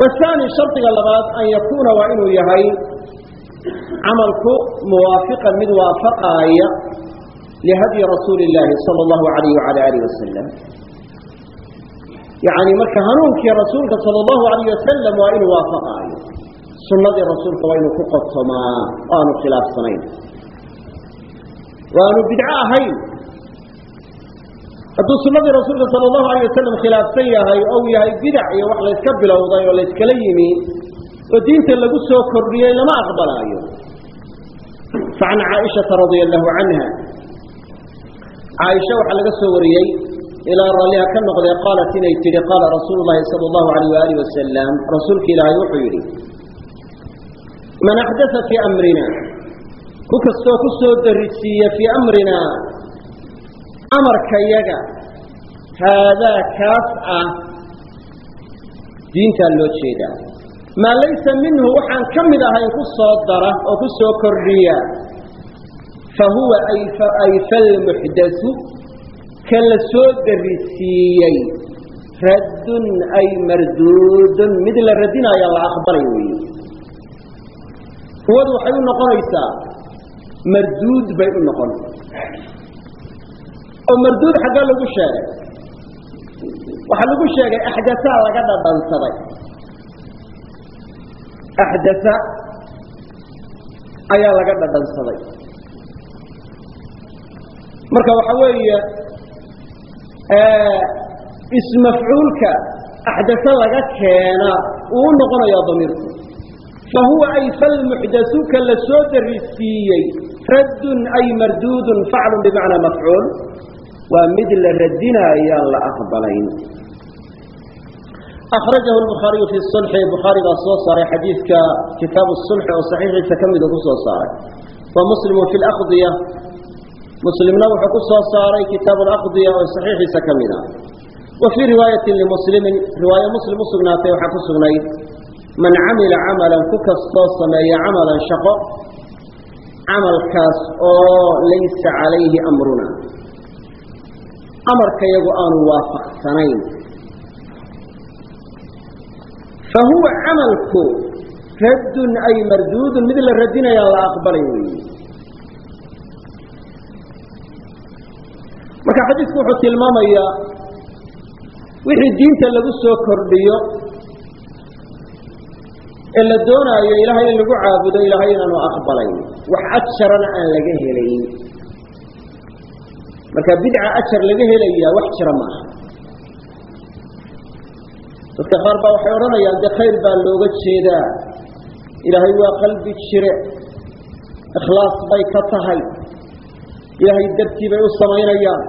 Wahaani shardiga labaad an yakuuna waa inuu yahay camalku muwaafiqan mid waafaqaaya lihadyi rasuuli illaahi sala allahu alayh wala alih wasalam yani marka hanuunkii rasuulka sala allahu alayh wasalam waa inuu waafaqaayo sunnadii rasuulka waa inuu ku qotomaa o aanu khilaafsanayn waanu bidco ahayn. Hadduu sunnadii rasuulka sala allahu alayh wasalam khilaafsan yahay ou yahay bidac iyo wax layska bilowday oo layskala yimi oo diinta lagu soo kordhiyey lama aqbalaayo. Facan caaishata radia allahu canha caaisha waxaa laga soo wariyey ilaa raalliha ka noqdee qaalat inay tidhi qaala rasuulu llahi sala allahu alayh waaalih wasalam rasuulka ilaahay wuxuu yidhi man axdaa fii amrina. Ku kastoo ku soo darisiiya fii amrina amarkayaga haadaa kaas ah diintaa loo jeedaa maa laysa minhu waxaan ka mid ahayn ku dara oo ku soo kordhiya. Fa huwa ay falmuxdasu ka la soo darisiiyey raddun ay marduudun mid la radinaayo la aqbalay weeye kuwadu waxay u noqonaysaa marduud bay u noqon. Oo marduud xaggaa lagu sheegay. Waxaa lagu sheegay axdasaa laga dhadhansaday. Axdaa ayaa laga dhadhansaday. Marka waxa weeye ismafcuulka axdasa laga keena uu u noqonayaa damiirku fahuwa ay falmuxdasu ka la soo darisiiyey raddun ay marduudun faclun bimacnaa mafcuul waa mid la radinaayaan la aqbalayn akhrajahu lbukhaariyu fi sulxi bukhaari baa soo saaray xadiidka kitaabu sulxi oo saxiixiisa ka mida ku soo saaray wa muslimu fi laqdiya muslimna wuxuu ku saaray kitaabu laqdiya oo saxiixiisa ka mid a wa fii riwaayatin limuslimin riwaayo muslim u sugnaatay waxaa ku sugnayd man camila camalan ku kastoo sameeya camalan shaqo camalkaas oo laysa calayhi amruna. Amarkayagu aanu waafaqsanayn. Fa huwa camalku raddun ay marduudun mid la radinayaan la aqbalay weeye marka xadiidku wuxuu tilmaamayaa wixii diinta lagu soo kordhiyo ee la doonaayo ilaahay in lagu caabudo ilaahay inaanu aqbalayn wax ajarana aan laga helayn. Marka bidca ajar laga helayaa wax jira maaha dadka qaar baa waxay odhanayaan dee khayr baa looga jeedaa. Ilaahay waa qalbi jire. Ikhlaas bay ka tahay. Ilaahay dartii bay u samaynayaan.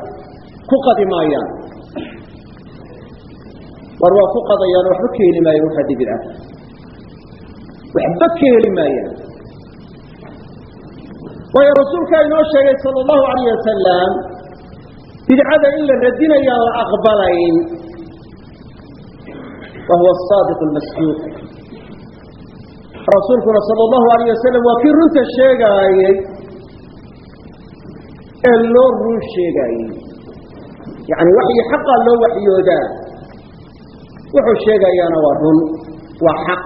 Ku qadi maayaan. War waa ku qadayaan waxba ka heli maayan waxaa dibid ah waxba ka heli maayaan. Waayo rasuulkaa inoo sheegay sala allahu alayh wasalam bidcada in la radinayaan la aqbalayn wa huwa asaadiq almasduuq. Rasuulkuna sala allahu alayh wasalam waa kii runta sheegaayey ee loo run sheegaayey yacni waxyi xaqaa loo waxyoodaa. Wuxuu sheegayaana waa run waa xaq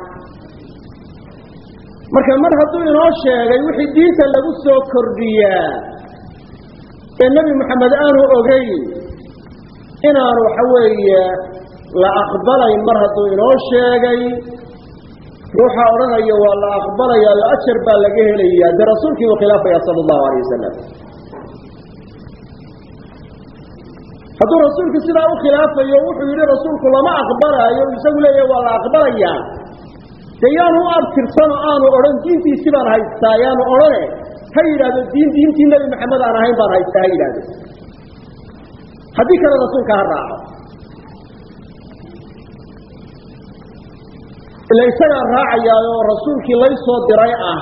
marka mar hadduu inoo sheegay wixii diinta lagu soo kordhiyaa ee nebi moxamed aanu ogeyn inaanu waxa weeye la aqbalayn mar hadduu inoo sheegay ruuxa odhanaya waa la aqbalaya la ajar baa laga helaya dee rasuulkii uu khilaafaya sala allahu alayh wasalam hadduu rasuulku sidaa u khilaafayo wuxuu yidhi rasuulku lama aqbalaayo isagu leeyahay waa la aqbalayaa dee yaanu u abtirsan aanu odhan diintiisi baan haystaa yaanu odhane. Ha yidhaahdo diin diintii nebi maxamed aan ahayn baan haystaa ha yidhahdo haddii kale rasuulka ha raaco. Ila isagaa raacayaa oo rasuulkii lay soo diray ah.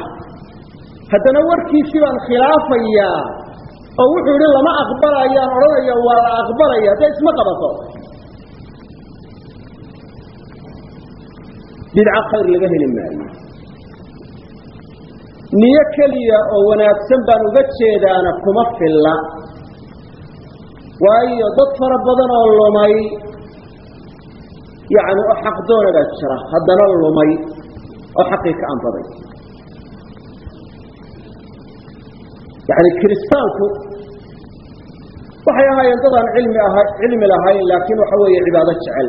Haddana warkiisii baan khilaafayaa oo wuxuu yidhi lama aqbalayaan odhanaya waa la aqbalaya dee isma qabato bidca khayr laga heli maayo. Niyo keliya oo wanaagsan baan uga jeedaana kuma filla. Waayo dad fara badan oo lumay yacni oo xaqdoonagaa jira haddana lumay oo xaqii ka anbaday yacni kiristaanku waxay ahaayeen dadaan cilmi aha cilmi lahayn laakiin waxa weeye cibaado jecel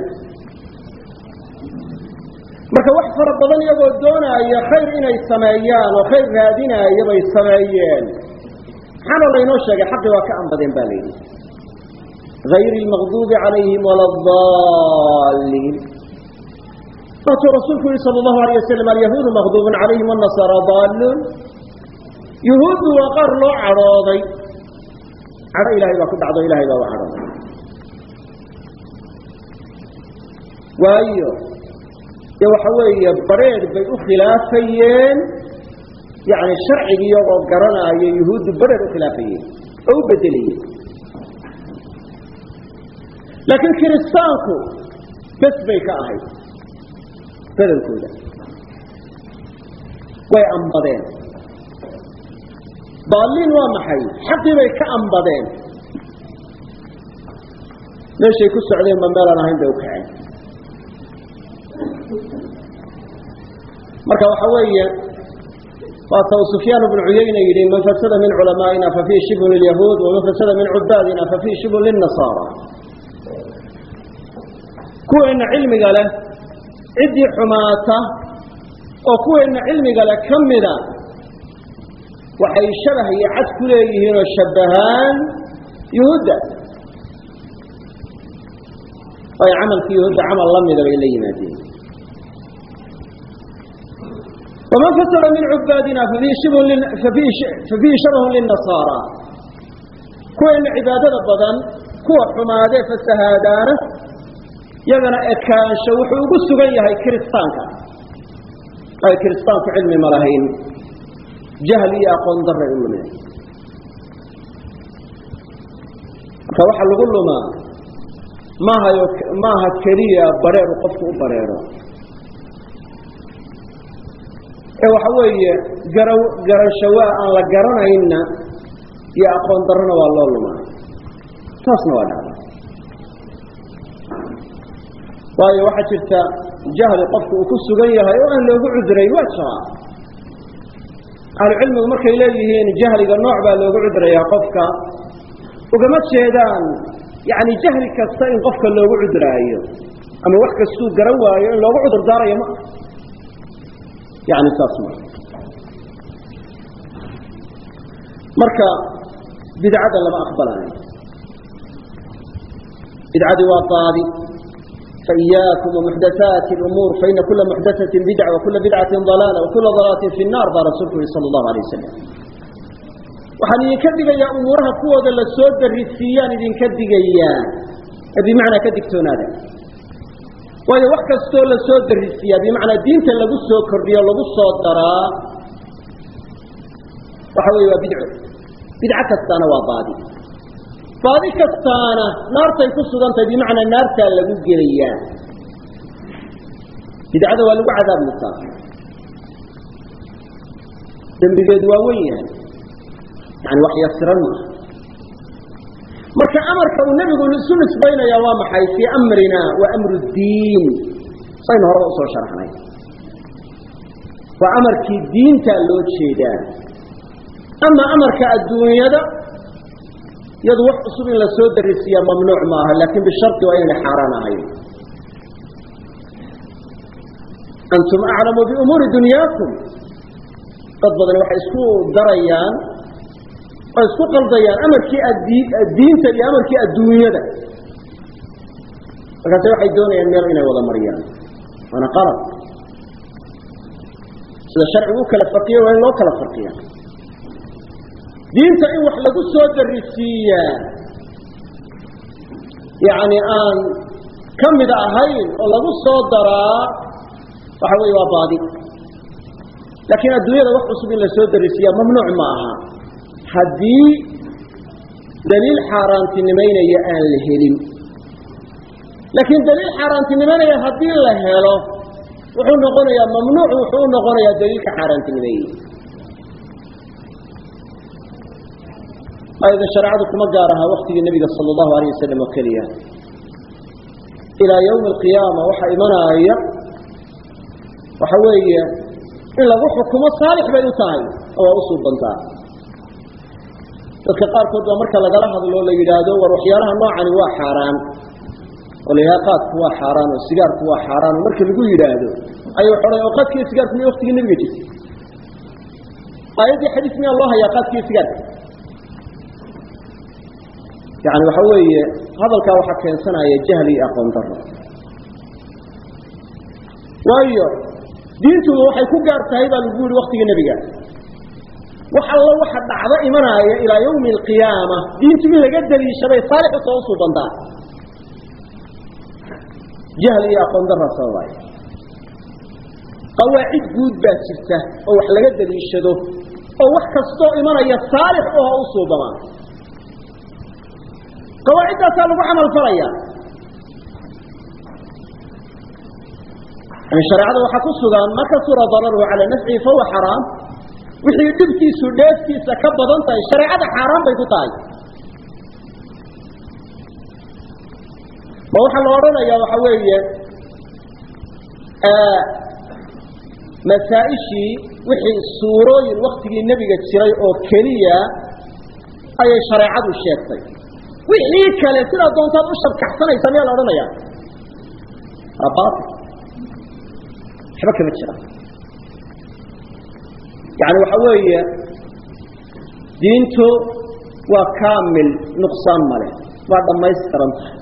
marka wax fara badan iyagoo doonaya khayr inay sameeyaan oo khayr raadinaya bay sameeyeen. Maxaana laynoo sheegay xaqii waa ka anbadeen ba layidhi. Hayri lmaqduubi calayhim wala adaliin waatuu rasuulku yihi sala allahu alayh wasalam alyahuudu maqduubun calayhim wanasaara daaluun yuhuuddu waa qaar loo cadhooday. Cadho ilahay baa ku dhacdo ilahay baa u cadhooday. Waayo dee waxa weeye bareer bay u khilaafayeen. Yani sharcigi iyagoo garanaayo yuhuuddu bareer u khilaafayeen oo u bedelayeen laakiin kiristaanku bes bay ka ahayd badankooda way ambadeen. Daaliin waa maxay? Xaqii bay ka ambadeen. Meeshay ku socdeen ba meelaan ahayn bay u kaceen marka waxa weeye waata uu sufyaan bnu cuyayna yidhi man fasada min culamaa'ina fafii shibhun lilyahuud waman fasada min cubaadina fafii shibhun lilnasaara kuweenna cilmiga leh ciddii xumaata oo kuweenna cilmiga leh ka mida waxay shabah iyo cad ku leeyihiin oo shabbahaan yuhuudda. Ay camalkii yuhuudda camal la mida bay la yimaadeen waman fasada min cubaadina fafiihi shabahun lilnasaara kuweenna cibaadada badan kuwa xumaadee fasahaadaana yagana ekaansho wuxuu ugu sugan yahay kiristaanka ay kiristaanku cilmi ma lahayn jahli iyo aqoon daray u lumeen marka waxa lagu lumaa maahayo maaha keliya bareeru qofku u bareero ee waxa weeye gara garashawaa aan la garanaynna iyo aqoon darrona waa loo lumaa. Taasna waa dhacda. Waayo waxaa jirta jahli qofku uu ku sugan yahay oo aan loogu cudrayn waa jiraa ahlucilmigu markay leeyihiin jahliga nooc baa loogu cudrayaa qofka ugama jeedaan yani jahli kasta in qofka loogu cudraayo. Ama wax kastuu garan waayo in loogu cudur daarayo ma yani saas ma marka bidcada lama aqbalaayo bidcadii waa daadi faiyaakum وamuxdathaati اumuur faina kula muxdatثaةi bidca wakula bidcati ضalaala wakula ضalaalati fi الnar baa rasuulku yihi salى اlahu alيه wasalam waxaan idinka digayaa umuuraha kuwooda la darisiiyaan idinka digayaa bimacnaa ka digtoonaada waayo wax kastoo la soo darisiiyaa bimacnaa diinta lagu soo kordhiyo lagu soo daraa waxa weeye waa bidco. Bidco kastaana waa baadi. Baadi kastaana naartay ku sugan tahay bimacnaa naartaa lagu gelayaa. Bidcada waa lagu cadaab mutaa. Dembigeedu waa wen yahay. Yani wax yasiran maaha marka amarka uu nebigu isu nisbaynayaa waa maxay? Fii amrina wa amru diin. Saynu horeba u soo sharaxnay waa amarkii diintaa loo jeedaa. Ama amarka adduunyada iyadu wax cusub in la soo darisiyaa mamnuuc maaha laakin bishardi waa inayna xaaraan ahayn antum aclamu biumuuri dunyaakum. Dad badan waxay isku darayaan oo isku qaldayaan amarkii diinta iyo amarkii adduunyada markaase waxay doonayaan meel inay wada mariyaan. Waana qalad sida sharcigu u kala farqiyo waa in loo kala farqiya diinta in wax lagu soo darisiiyaa yani aan ka mid ahayn oo lagu soo daraa waxa weeye waa baadi. Laakiin adduunyada wax cusub in la soo darisiiyaa mamnuuc ma aha haddii daliil xaaraantinimaynaya aan la helin. Laakiin daliil xaaraantinimaynaya haddii la helo wuxuu noqonayaa mamnuuc wuxuu noqonayaa daliilka xaaraantinimeeyey. Ayada shareecadu kuma gaar waktigii nebiga sala allahu alayh wasalam oo keliya. Ilaa yawmi alqiyaama waxaa imanaya waxa weeye in lagu xukumo saalix bay u tahay waa u dadka qaarkood baa marka lagala hadlo la yidhaahdo war waxyaalaha noocani waa xaaraan. Oo la yidhahdo qaadku waa xaaraan oo sigaarku waa xaaraan oo marka lagu yidhaahdo ayay waxodhan oo qaadkiiyo sigaarku miya waktigii nebiga jirtay? Aayaddii xadiis miyaa loo hayaa qaadkiiyo sigaarka? Yani waxa weeye hadalkaa waxaa keensanaya jahli iyo aqoon daro waayo diintuba waxay ku gaar tahay baa lagu yihi waktigii nebiga wax allo waxa dhacdo imanaya ilaa yawmi alqiyaama diintu in laga daliishaday saalixu soo usuubantaa jahli iyo aqoon dara sababay qawaacid guud baa jirta oo wax laga daliishado oo wax kastoo imanaya saalix oo u suubamaa qawaaciddaasaa lagu camal falaya yani shareecada waxaa ku sugan ma kasura dararuhu calaa nafcihi fahuwa xaraam wixii dhibtiisu dheeftiisa ka badan tahay shareecada xaaraan bay ku tahay. Ma waxaa la odhanayaa waxa weeye masaa-ishii wixii suurooyin waktigii nebiga jiray oo keliya ayay shareecadu sheegtay. Wixii kale sidaa doontaad u shabkaxsanaysa miyaa la odhanaya waxba kama jira yani waxa weeye diintu waa kaamil nuqsaan male waa dhammaystiran tahay.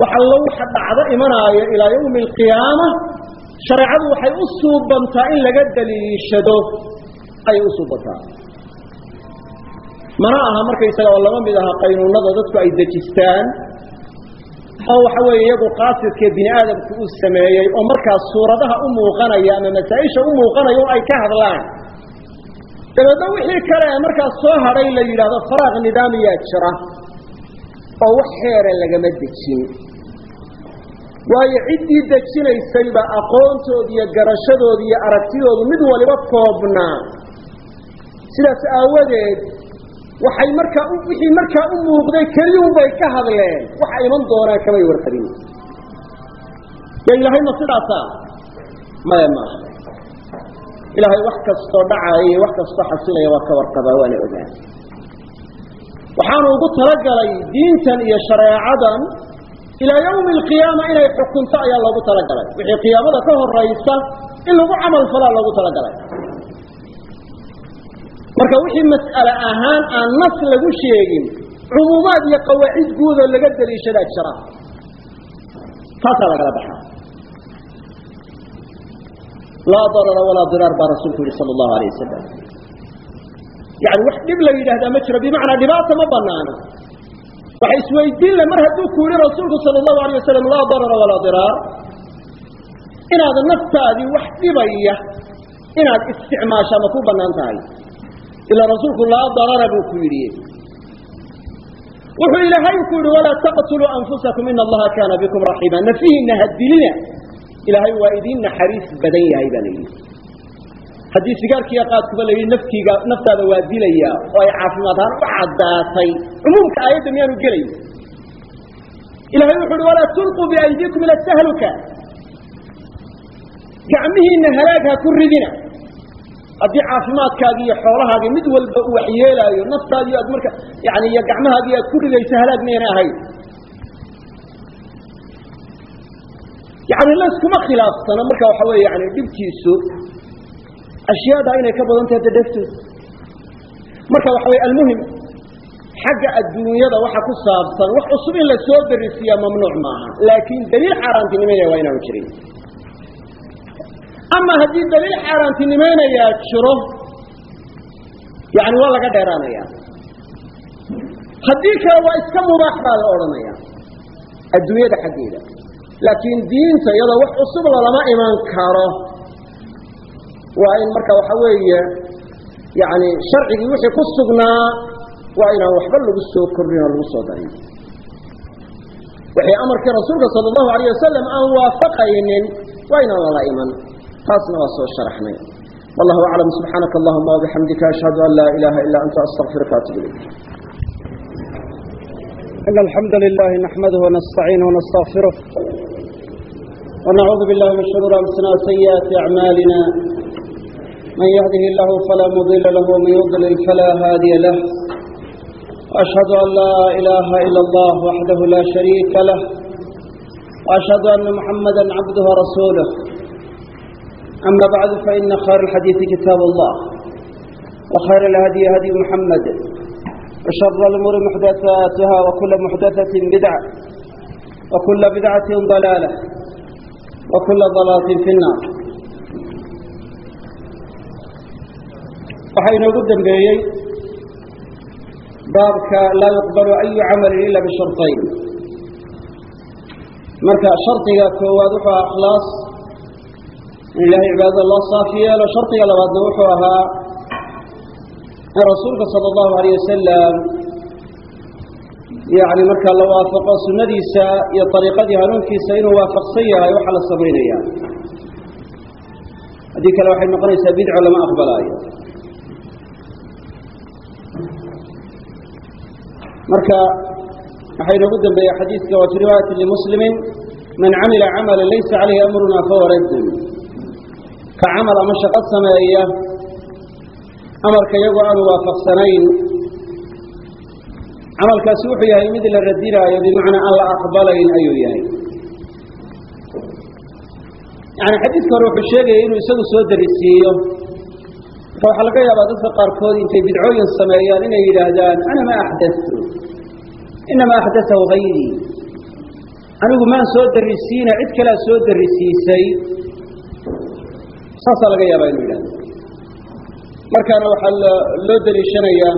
Wax allo waxa dhacdo imanaayo ilaa yawmi alqiyaama shareecadu waxay u suubantaa in laga daliishado ayay u suubantaa. Mana aha markaysaga oo lama mid aha qaynuunada dadku ay dejistaan oo waxa weeye iyagu qaasidkee bini aadamku uu sameeyey oo markaas suuradaha u muuqanaya ama masaa-isha u muuqanaya o ay ka hadlaan. Dabeedna wixii kale ee markaas soo hadhay la yidhaahdo faraaq nidaamiyaa jira oo wax xeera lagama dejin. Waayo ciddii dejinaysayba aqoontood iyo garashadood iyo aragtidoodu mid waliba koobnaa. Sidaas aawadeed waxay markaa wixii markaa u muuqday keliyunbay ka hadleen. Waxa iman doonaan kamay warqabin ya ilaahayma sidaasa maya maaha ilaahay wax kastoo dhacaya iyo wax kastoo xasilaya waa ka warqabaa waana ogaan waxaanu ugu talagalay diintan iyo shareecadan ilaa yawmi alqiyaama inay xukunto ayaa loogu talagalay. Wixii qiyaamada ka horaysa in lagu camal falaa loogu talagalay marka wixii mas'ale ahaan aan nas lagu sheegin cumuumaad iyo qawaacid guudoo laga daliishadaa jira. Taasaa lagala baxaa. Laa darara walaa diraar baa rasuulku yihi sala allahu alayh wasalam yani wax dhib la yidhaahdaa ma jiro bimacnaa dhibaata ma banaana waxa isweydiin le mar hadduu ku yihi rasuulku sala allahu alayh wasalam laa darara walaa diraar inaad naftaadii wax dhibaya inaad isticmaashaa ma ku bannaan tahay ilaa rasuulku laa darara buu ku yidhi. Wuxuu ilaahay ku yihi walaa taqtuluu anfusakum ina allaha kaana bikum raxiima nafihiina hadilina ilaahay waa idin naxariis badan yahay baa la yidhi. Haddii sigaarkiiyo qaadkuba la yidhi naftiiga naftaada waa dilaya oo ay caafimaad ahaan u caddaatay cumuumka aayadda miyaanu gelayn? Ilahay wuxu uhi walaa tulquu biaydiikum ila tahluka gacmihiina halaag ha ku ridina haddii caafimaadkaagi iyo xoolahaagi mid walba uu waxyeelaayo naftaadi aad marka yani iyo gacmahaagii aad ku ridayso halaag mayna ahayn. Yani layskuma khilaafsano marka waxa wey yani dhibkiisu ashyaada inay ka badan tahay dadheftood marka waxa wey almuhim xagga adduunyada waxa ku saabsan wax cusub in la soo darisiyaa mamnuuc maaha laakin daliil xaaraantinimeynaya waa inaanu jirin ama haddii daliil xaaraantinimeynayaa jiro yani waa laga dheeraanaya. Haddii kale waa iska mubaax baa la odhanaya adduunyada xaggeeda. Laakiin diinta iyadoo wax cusub lalama iman karo waa in marka waxa weeye yani sharcigii wixii ku sugnaa waa inaan waxba lagu soo kordhin oo lagu soo darin. Wixii amarkii rasuulka sala allahu alayh wasalam aan waafaqaynin waa inaan lala iman taasna waa soo sharaxnay wallahu aclam subxaanaka allahuma wabixamdika ashhadu an laa ilaaha ilaa anta astaqfiruka atub ilayk إن الحمد لله نحمده ونستعينه ونستغفره ونعوذ بالله من شرور أنفسنا وسيئات أعمالنا من يهده الله فلا مضل له ومن يضلل فلا هادي له وأشهد أن لا إله إلا الله وحده لا شريك له وأشهد أن محمدا عبده ورسوله أما بعد فإن خير الحديث كتاب الله وخير الهدي هدي محمد وشر الأمور محدثاتها وكل محدثة بدعة وكل بدعة ضلالة وكل ضلالة في النار waxaa inoogu dambeeyey baabka laa yuqbalu ayu camalin ila bisharayn marka shardiga koowaad wuxuu in ilaahay cibaadada loo saafi yeelo shardiga labaadna wuxuu ahaa in rasuulka sala allahu alayh wasalam yani markaa la waafaqo sunnadiisa iyo ariiqadii hanuunkiisa inuu waafaqsan yahay waxaa la samaynaya haddii kale waxay noqonaysaa bidco lama aqbalaayo. Marka waxaa inoogu dambeeya xadiidka waa fi riwaayati limuslimin man camila camala laysa calayhi amruna fahuwa raddun ka camal ama shaqo sameeya amarka iyagoo aanu waafaqsanayn. Camalkaasi wuxuu yahay mid la radinaayo bimacnaa aan la aqbalayn ayuu yahay. Yani xadiidka hore wuxuu sheegaya inuu isagu soo darisiiyo. Marka waxaa laga yaabaa dadka qaarkood intay bidcooyin sameeyaan inay yidhaahdaan ana ma axdatu inamaa axdatahu hayrii anigu maan soo darisiina cid kalea soo darisiisay saasaa laga yaabaa inuu yidhahdo. Markaana waxaa loo daliishanayaa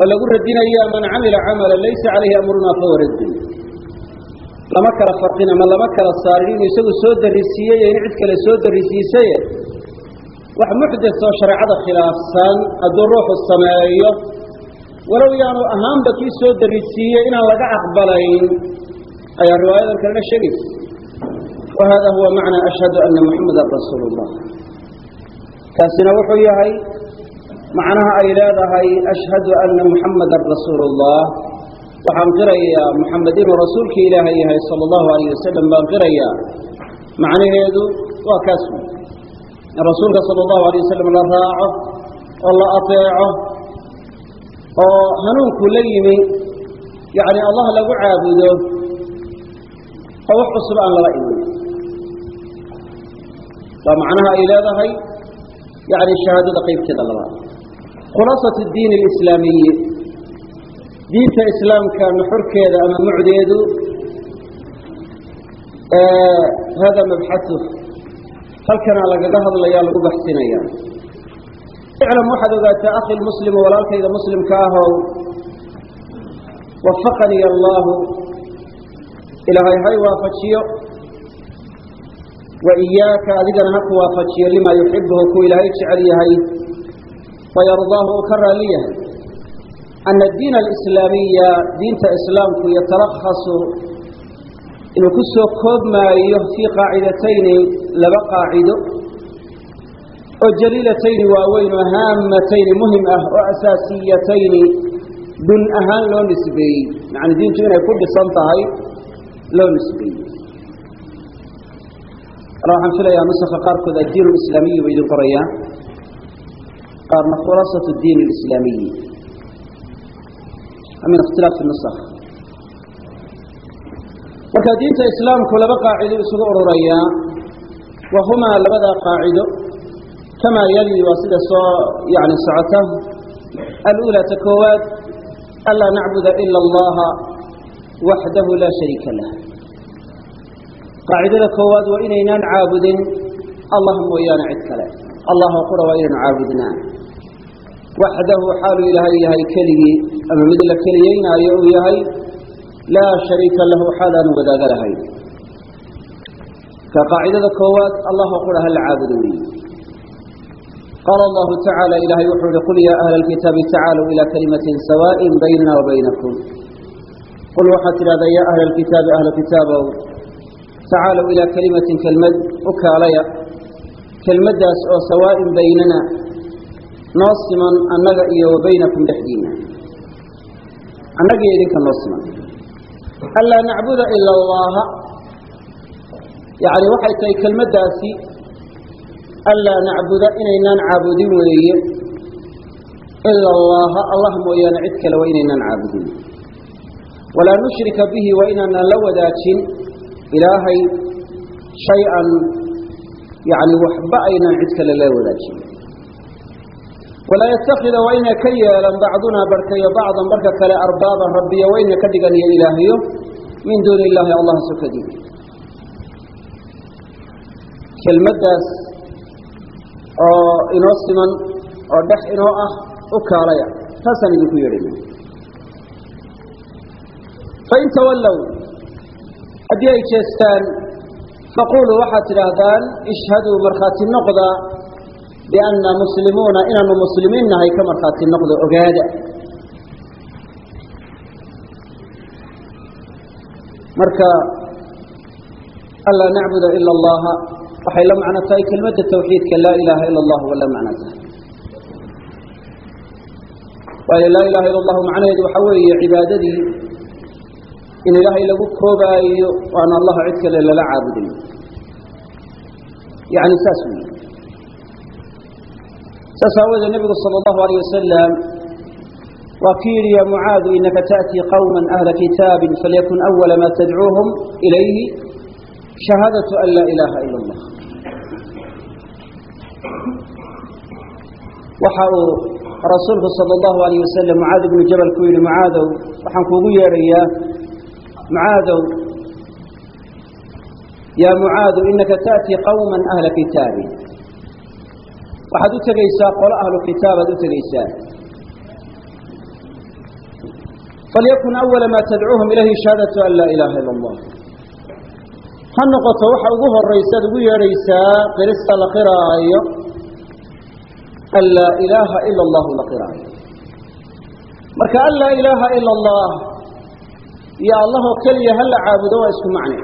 oo lagu radinaya man camila camala laysa calayhi amruna fahuwa raddun lama kala farqin ama lama kala saarin inuu isagu soo darisiiyey in cid kale soo darisiisaye wax muxdas oo shareecada khilaafsan hadduu ruuxu sameeyo walow yaanu ahaanba kii soo darisiiyey inaan laga aqbalayn ayaa riwaayadan kalena sheegaysa wa hada huwa macnaa ashhadu ana muxamadan rasuulu llah kaasina wuxuu yahay macnaha ay leedahay ashhadu ana muxamadan rasuulu llah waxaan qirayaa muxamed inuu rasuulkii ilaahay yahay sala allahu alayh wasalam baan qirayaa macnaheedu waa kaas in rasuulka sala allahu alay wasalam la raaco oo la ateeco oo hanuunku la yimi yacni allah lagu caabudo oo wax cusub aan lala imin waa macnaha ay leedahay yani shahaadada qaybteeda labaad. Khulaasat diin alislaamiyi diinta islaamka nuxurkeeda ama mucdeedu hada mabxahu halkanaa lagaga hadlaya lagu baxsinaya iclam waxaad ogaataa akhi lmuslimu walaalkayda muslimka ahow wafaqanii allaahu ilaahay hay waafajiyo wa iyaaka adigana ha ku waafajiyo limaa yuxibuhu kuu ilaahay jecel yahay wayardaahu uu ka raalli yahay ana addiina alislaamiya diinta islaamku yatalakhasu inuu ku soo koobmaayo fii qaacidatayni laba qaacido oo jaliilatayni waaweyn oo haamatayni muhiim ah oo asaasiyatayni dun ahaan loo nisbeeyey yacni diintu inay ku dhisan tahay loo nisbeeyey a waxaan filaya nuska qaarkood adiin islaamiyi bay idin qorayaan qaarna khulaصaة diin اslaamiyi min اkhtilaafi n marka diinta islaamku laba qaacido isugu ururaya wahumaa labadaa qaacido kamaa yali waa sida soo yani socota. Alula ta koowaad anlaa nacbuda ila اllaha waxdahu laa shariika lah qaacidada koowaad waa inaynaan caabudin. Allah mooyaane cid kale. Allah qura waa inaynu caabudnaa waxdahu xaaluu ilaahay yahay keligii ama mid la keliyeynaayo uu yahay laa shariika lahu xaal aanu wadaaga lahayn ka qaacidada koowaad allah qura ha la caabudo allahu tacaala ilahay wuxuu yihi qul yaa ahla alkitaabi tacaaluu ilaa kalimatin sawaaءin baynana wa baynakum. Qul waxaad tidhahdaa yaa ahla alkitaabi ahla kitaabow tacaalow ilaa kalimatin kelmad u kaalaya kelmaddaas oo sawaa'in baynana noo siman annaga iyo wa baynakum dhexdiina annagiyo idinka noo siman anlaa nacbuda ila allaha yacni waxay tahay kelmaddaasi anlaa nacbuda inaynaan caabudin weeye ila allaha allah mooyaane cid kale waa inaynaan caabudin walaa nushrika bihi waa inaanaan la wadaajin ilaahay shay-an yani waxba aynaan cid kale la wadaajin. Walaa yatakida waa ina ka yeelan bacdunaa barhkayo bacdan barhka kale arbaaban rabbiya waa ina ka dhiganiyo ilaahyo min duuni illaahi allah sokadii kelmaddaas oo inoo siman oo dhex inoo ah u kaalaya taasaan idinku yeedhina fain tawallow haddii ay jeestaan faquluu waxaad tidhaahdaan ishhaduu markhaati noqda bianna muslimuuna inaanu muslimiin nahay ka markhaati noqda ogaada. Marka anlaa nacbuda ila allaha waxay la macno tahay kelmadda tawxiidka laa ilaaha ila allah waa la macno tahay waayo laa ilaha ila allahu macnaheedu waxa weeye cibaadadii in ilaahay lagu koobaayo waana allaha cid kale lala caabudayo yani saas wey saas aawoodee nebigu sala allahu alayh wasalam waa ki ya mucaadu inaka ta'tii qawma ahla kitaabin falyakun awala ma tadcuuhum ilayhi shahaadatu an laa ilaaha ila allah waxa uu rasuulku sala allahu alayh wasalam mucaad ibnu jabal ku yidhi mucaadow waxaan kuugu yeedhayaa mucaadow ya mucaadu inaka ta'tii qawma ahla kitaabin waxaad u tegaysaa qolo ahlu kitaabaad u tegaysaa falyakun awala maa tadcuuhum ilayhi shahaadatu an laa ilaaha ila allah ha noqoto waxa ugu horaysaad ugu yeedhaysaa qirista la qiraayo an laa ilaaha ila allahu la qiraayo marka an laa ilaaha ila allah iyo allahoo keliya ha la caabudo waa isku macne.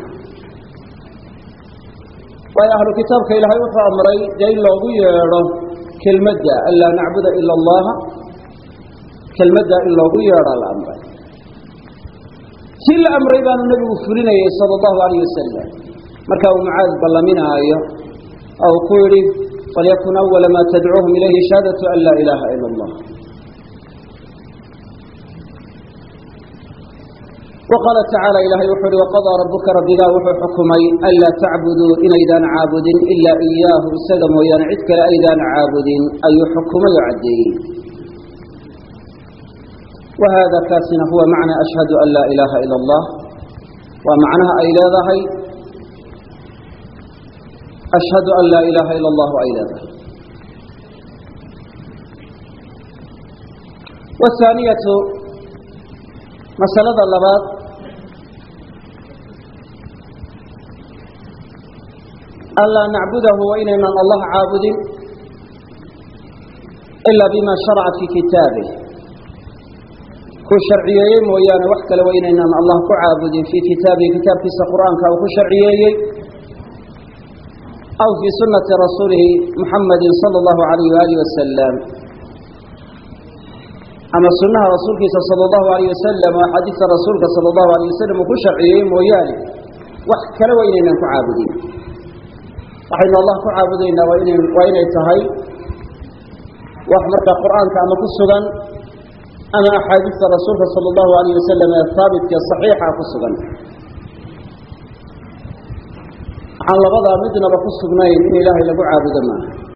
Waayo ahlu kitaabka ilaahay wuxuu amray dee loogu yeedho kelmadda an nacbuda ila allaha kelmadda in loogu yeedhaa la amray. Si la amray baanu nebigu fulinayay sala allahu alayh wasalam marka uu mucaad ballaminaayo uu ku yidhi falyakun awala maa tadcuuhum ilayhi shahaadatu an laa ilaaha ila allah وqاaلa تaعaaلى ilaahay wuxu uhi وqضىa رabka rabbigaa wuxuu xukumay anlaa tacbuduu inaydaan caabudin ilaa إiyaahu isaga mooyaane cid kale aydaan caabudin ayuu xukumay oo caddeeyey وhada kaasina huwa macnى أشhهadu an laa ilaaha ilا الlah waa macnaha ay leedahay أشhهadu an laa ilaaha ilا الlah ay leedahay والثaaniyaة masalada labaad anlaa nacbudahu waa inaynaan allah caabudin ilaa bima sharaca fii kitaabih ku sharciyeeyey mooyaane wax kale waa inaynaan allah ku caabudin fii kitaabihi kitaabkiisa qur'aanka uu ku sharciyeeyey aw fii sunati rasuulihi muxamadi sala allahu alayh waalih wasalam ama sunaha rasuulkiisa sala allahu alayh wasalam oo axaadiista rasuulka sala allahu alayh wasalam uu ku sharciyeeyey mooyaane wax kale waa inaynaan ku caabudin waxaynu allah ku caabudaynaa waa ina waa inay tahay wax marka qur'aanka ama ku sugan ama axaadiista rasuulka sala allahu alayh wasalam ee haabitka saxiixa ku sugan. Waxaan labadaa midnaba ku sugnayn in ilaahay lagu caabudo maaha